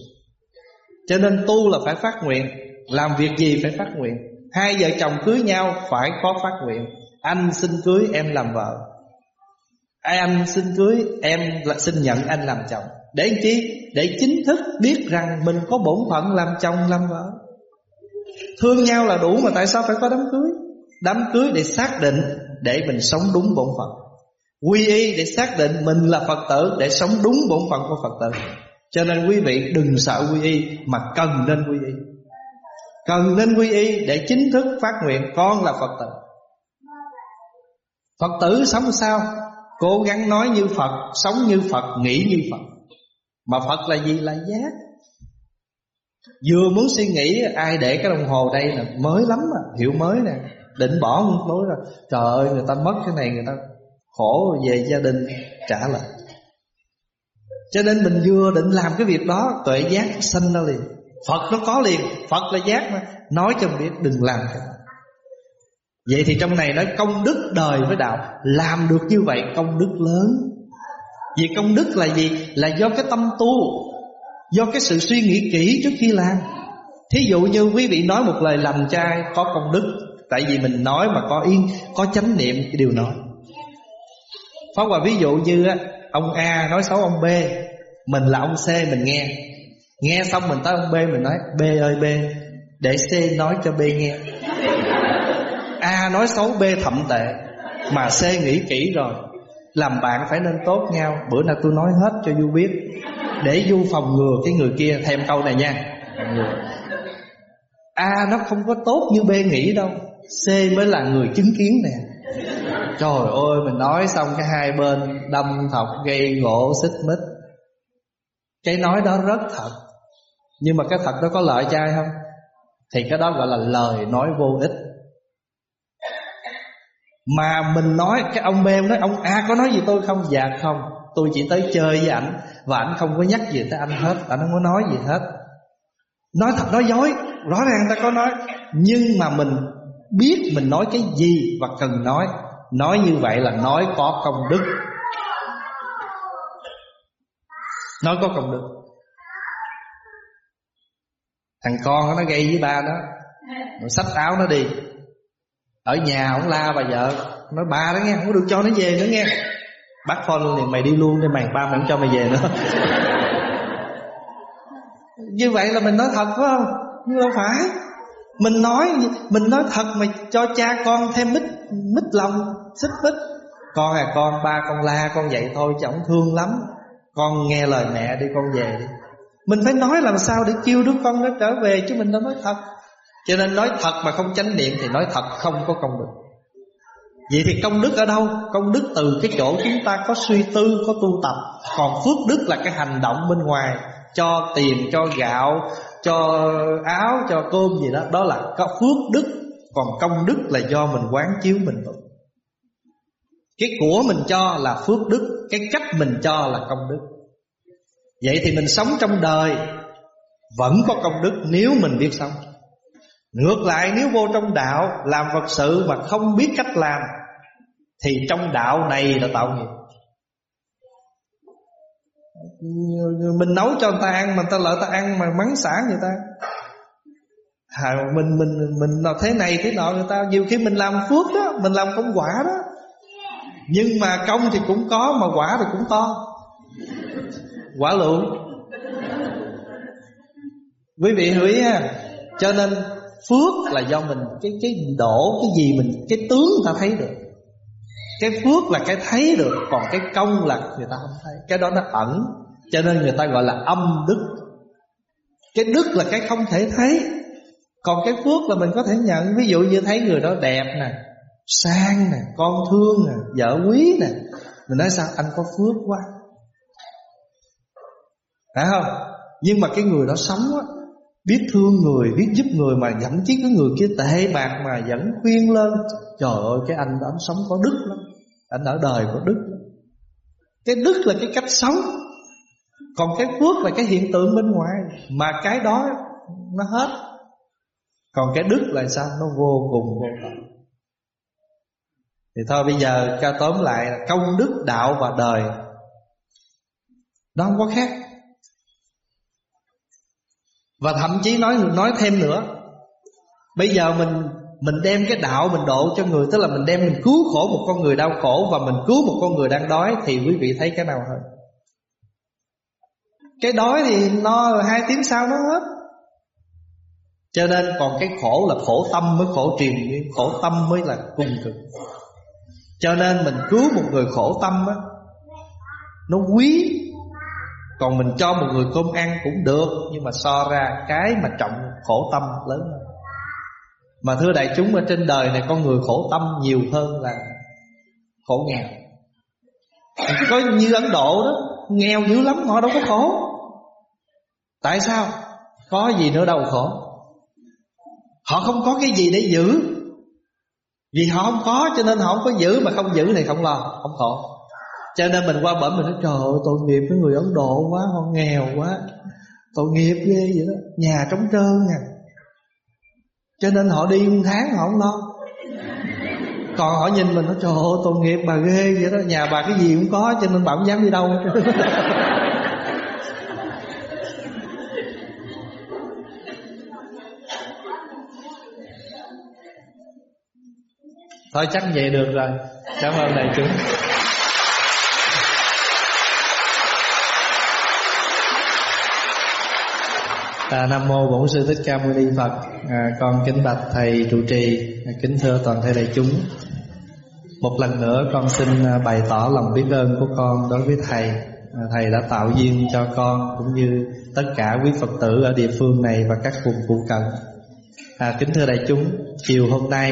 Cho nên tu là phải phát nguyện, Làm việc gì phải phát nguyện. Hai vợ chồng cưới nhau phải có phát nguyện. Anh xin cưới, em làm vợ. Anh xin cưới, em là xin nhận anh làm chồng. Để chi? Để chính thức biết rằng mình có bổn phận làm chồng, làm vợ. Thương nhau là đủ mà tại sao phải có đám cưới? Đám cưới để xác định Để mình sống đúng bổn phận. Quy y để xác định mình là Phật tử Để sống đúng bổn phận của Phật tử. Cho nên quý vị đừng sợ quy y Mà cần nên quy y. Cần nên quy y để chính thức phát nguyện Con là Phật tử. Phật tử sống sao? Cố gắng nói như Phật Sống như Phật, nghĩ như Phật. Mà Phật là gì? Là giác. Vừa muốn suy nghĩ Ai để cái đồng hồ đây là mới lắm à, Hiệu mới nè. Định bỏ một lối rồi. Trời ơi người ta mất cái này người ta khổ về gia đình trả lại cho nên mình vừa định làm cái việc đó, tuệ giác sanh ra liền. Phật nó có liền, phật là giác mà. Nói cho mình biết, đừng làm cái vậy thì trong này nói công đức đời với đạo. Làm được như vậy, công đức lớn. Vì công đức là gì? Là do cái tâm tu, do cái sự suy nghĩ kỹ trước khi làm. Thí dụ như quý vị nói một lời lành trai, có công đức. Tại vì mình nói mà có yên có chánh niệm, cái điều nói Pháp Hòa ví dụ như ông A nói xấu ông B, Mình là ông C, mình nghe. Nghe xong mình tới ông B, mình nói, B ơi, B, Để C nói cho B nghe. A nói xấu B thậm tệ, Mà C nghĩ kỹ rồi. Làm bạn phải nên tốt nhau, Bữa nào tôi nói hết cho Du biết. Để Du phòng ngừa cái người kia, Thêm câu này nha. A nó không có tốt như B nghĩ đâu, C mới là người chứng kiến nè. Trời ơi, mình nói xong cái hai bên Đâm thọc gây gỗ xích mít Cái nói đó rất thật. Nhưng mà cái thật đó có lợi cho ai không? Thì cái đó gọi là lời nói vô ích. Mà mình nói, Cái ông B nói, ông A, có nói gì tôi không? Dạ không. Tôi chỉ tới chơi với ảnh, Và ảnh không có nhắc gì tới anh hết, Ảnh không có nói gì hết. Nói thật, nói dối, Rõ ràng ta có nói. Nhưng mà mình biết mình nói cái gì Và cần nói. Nói như vậy là nói có công đức. Nói có công đức. Thằng con nó gây với ba đó. Nó xách áo nó đi. Ở nhà ông la bà vợ. Nói, ba đó nghe, Không có được cho nó về nữa nghe. Bắt phone liền, mày đi luôn đi, mày Ba mày không cho mày về nữa. Như vậy là mình nói thật phải không? Nhưng không phải. Mình nói Mình nói thật mà cho cha con thêm mít Mít lòng xích mít. Con à con ba con la con vậy thôi chứ ông thương lắm. Con nghe lời mẹ đi con về đi. Mình phải nói làm sao để kêu đứa con nó trở về Chứ mình đã nói thật. Cho nên nói thật mà không chánh niệm Thì nói thật không có công đức. Vậy thì công đức ở đâu? Công đức từ cái chỗ chúng ta có suy tư, có tu tập. Còn phước đức là cái hành động bên ngoài Cho tiền, cho gạo, cho áo, cho cơm gì đó Đó là có phước đức. Còn công đức là do mình quán chiếu mình tự cái của mình cho là phước đức Cái cách mình cho là công đức. Vậy thì mình sống trong đời Vẫn có công đức nếu mình biết sống. Ngược lại nếu vô trong đạo Làm vật sự mà không biết cách làm Thì trong đạo này là tạo nghiệp. Mình nấu cho người ta ăn Mà người ta lợi ta ăn mà mắng xả người ta. À, Mình mình mình là thế này thế nọ người ta. Nhiều khi mình làm phước đó Mình làm công quả đó. Nhưng mà công thì cũng có Mà quả thì cũng to. Quả lượng Quý vị hiểu ý ha. Cho nên phước là do mình Cái cái đổ cái gì mình Cái tướng người ta thấy được. Cái phước là cái thấy được Còn cái công là người ta không thấy. Cái đó nó ẩn. Cho nên người ta gọi là âm đức. Cái đức là cái không thể thấy. Còn cái phước là mình có thể nhận. Ví dụ như thấy người đó đẹp nè, sang nè, con thương nè, vợ quý nè. Mình nói sao? Anh có phước quá. Phải không? Nhưng mà cái người đó sống á, biết thương người, biết giúp người mà thậm chí cái người kia tệ bạc mà vẫn khuyên lên. Trời ơi, cái anh đó, anh sống có đức lắm. Anh ở đời có đức. Lắm cái đức là cái cách sống còn cái phước là cái hiện tượng bên ngoài, mà cái đó nó hết. Còn cái đức là sao? Nó vô cùng vô tận. Thì thôi, bây giờ cho tóm lại là công đức, đạo và đời. Nó không có khác. Và thậm chí nói nói thêm nữa, Bây giờ mình mình đem cái đạo mình độ cho người, Tức là mình đem mình cứu khổ một con người đau khổ Và mình cứu một con người đang đói, Thì quý vị thấy cái nào hơn? Cái đói thì nó hai tiếng sau nó hết. Cho nên còn cái khổ là khổ tâm mới khổ triền khổ tâm mới là cung cực. Cho nên mình cứu một người khổ tâm á, nó quý. Còn mình cho một người cơm ăn cũng được, nhưng mà so ra cái mà trọng khổ tâm lớn hơn. Mà thưa đại chúng, ở trên đời này con người khổ tâm nhiều hơn là khổ nghèo. Có như ấn độ đó, nghèo dữ lắm, họ đâu có khổ tại sao? Có gì nữa đau khổ? Họ không có cái gì để giữ. Vì họ không có, cho nên họ không có giữ, mà không giữ này không lo, không khổ. Cho nên mình qua bển mình nói, trời ơi, tội nghiệp với người ấn độ quá, họ nghèo quá. Tội nghiệp ghê vậy đó. Nhà trống trơn nè cho nên họ đi một tháng họ không lo. Còn họ nhìn mình nói trời ơi, tội nghiệp bà ghê vậy đó. Nhà bà cái gì cũng có, cho nên bà không dám đi đâu thôi chắc vậy được rồi cảm ơn đại chúng À, Nam mô Bổn sư Thích Ca Mâu Ni Phật. À, con kính bạch thầy trụ trì, à, kính thưa toàn thể đại chúng. Một lần nữa con xin à, bày tỏ lòng biết ơn của con đối với thầy. À, thầy đã tạo duyên cho con cũng như tất cả quý Phật tử ở địa phương này và các vùng phụ cận. À, kính thưa đại chúng, chiều hôm nay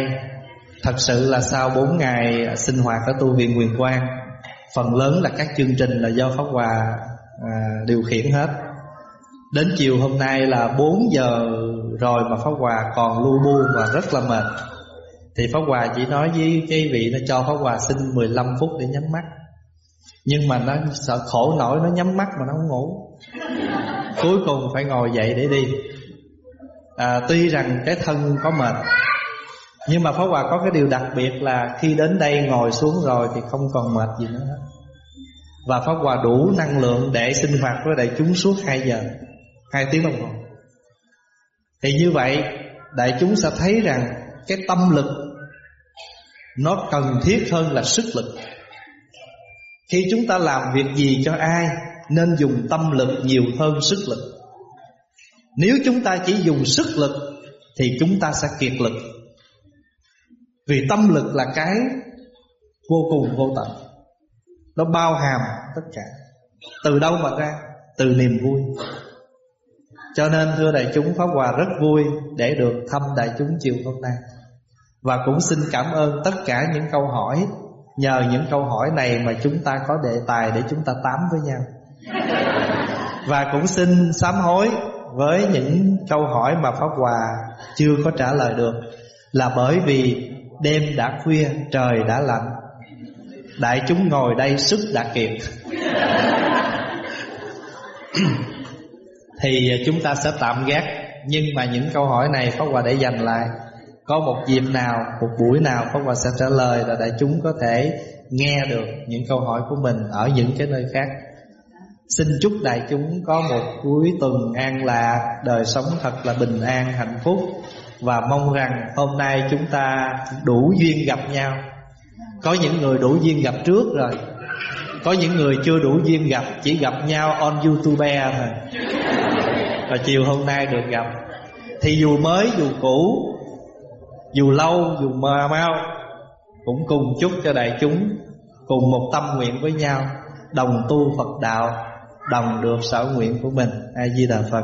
thật sự là sau 4 ngày sinh hoạt ở tu viện Quyền Quang, phần lớn là các chương trình là do Pháp Hòa à, điều khiển hết. Đến chiều hôm nay là 4 giờ rồi mà Pháp Hòa còn lu bu và rất là mệt. Thì Pháp Hòa chỉ nói với cái vị nó cho Pháp Hòa xin 15 phút để nhắm mắt. Nhưng mà nó sợ khổ nổi nó nhắm mắt mà nó không ngủ. Cuối cùng phải ngồi dậy để đi. À, Tuy rằng cái thân có mệt nhưng mà Pháp Hòa có cái điều đặc biệt là Khi đến đây ngồi xuống rồi thì không còn mệt gì nữa. Và Pháp Hòa đủ năng lượng để sinh hoạt với đại chúng suốt 2 giờ, hai tiếng đồng hồ. Thì như vậy, đại chúng sẽ thấy rằng cái tâm lực nó cần thiết hơn là sức lực. Khi chúng ta làm việc gì cho ai, nên dùng tâm lực nhiều hơn sức lực. Nếu chúng ta chỉ dùng sức lực, thì chúng ta sẽ kiệt lực vì tâm lực là cái vô cùng vô tận. Nó bao hàm tất cả. Từ đâu mà ra? Từ niềm vui. Cho nên, thưa đại chúng, Pháp Hòa rất vui để được thăm đại chúng chiều hôm nay. Và cũng xin cảm ơn tất cả những câu hỏi. Nhờ những câu hỏi này mà chúng ta có đề tài để chúng ta tám với nhau. Và cũng xin sám hối với những câu hỏi mà Pháp Hòa chưa có trả lời được Là bởi vì đêm đã khuya, trời đã lạnh. Đại chúng ngồi đây sức đã kiệt. Thì chúng ta sẽ tạm gác. Nhưng mà những câu hỏi này Pháp Hòa để dành lại. Có một dịp nào, một buổi nào, Pháp Hòa sẽ trả lời là đại chúng có thể nghe được những câu hỏi của mình ở những cái nơi khác. Xin chúc đại chúng có một cuối tuần an lạc, đời sống thật là bình an, hạnh phúc và mong rằng hôm nay chúng ta đủ duyên gặp nhau. Có những người đủ duyên gặp trước rồi. Có những người chưa đủ duyên gặp, chỉ gặp nhau on youtube thôi. Và chiều hôm nay được gặp. Thì dù mới, dù cũ, dù lâu, dù mờ mau cũng cùng chúc cho đại chúng cùng một tâm nguyện với nhau, đồng tu Phật đạo, đồng được sở nguyện của mình. A di đà phật.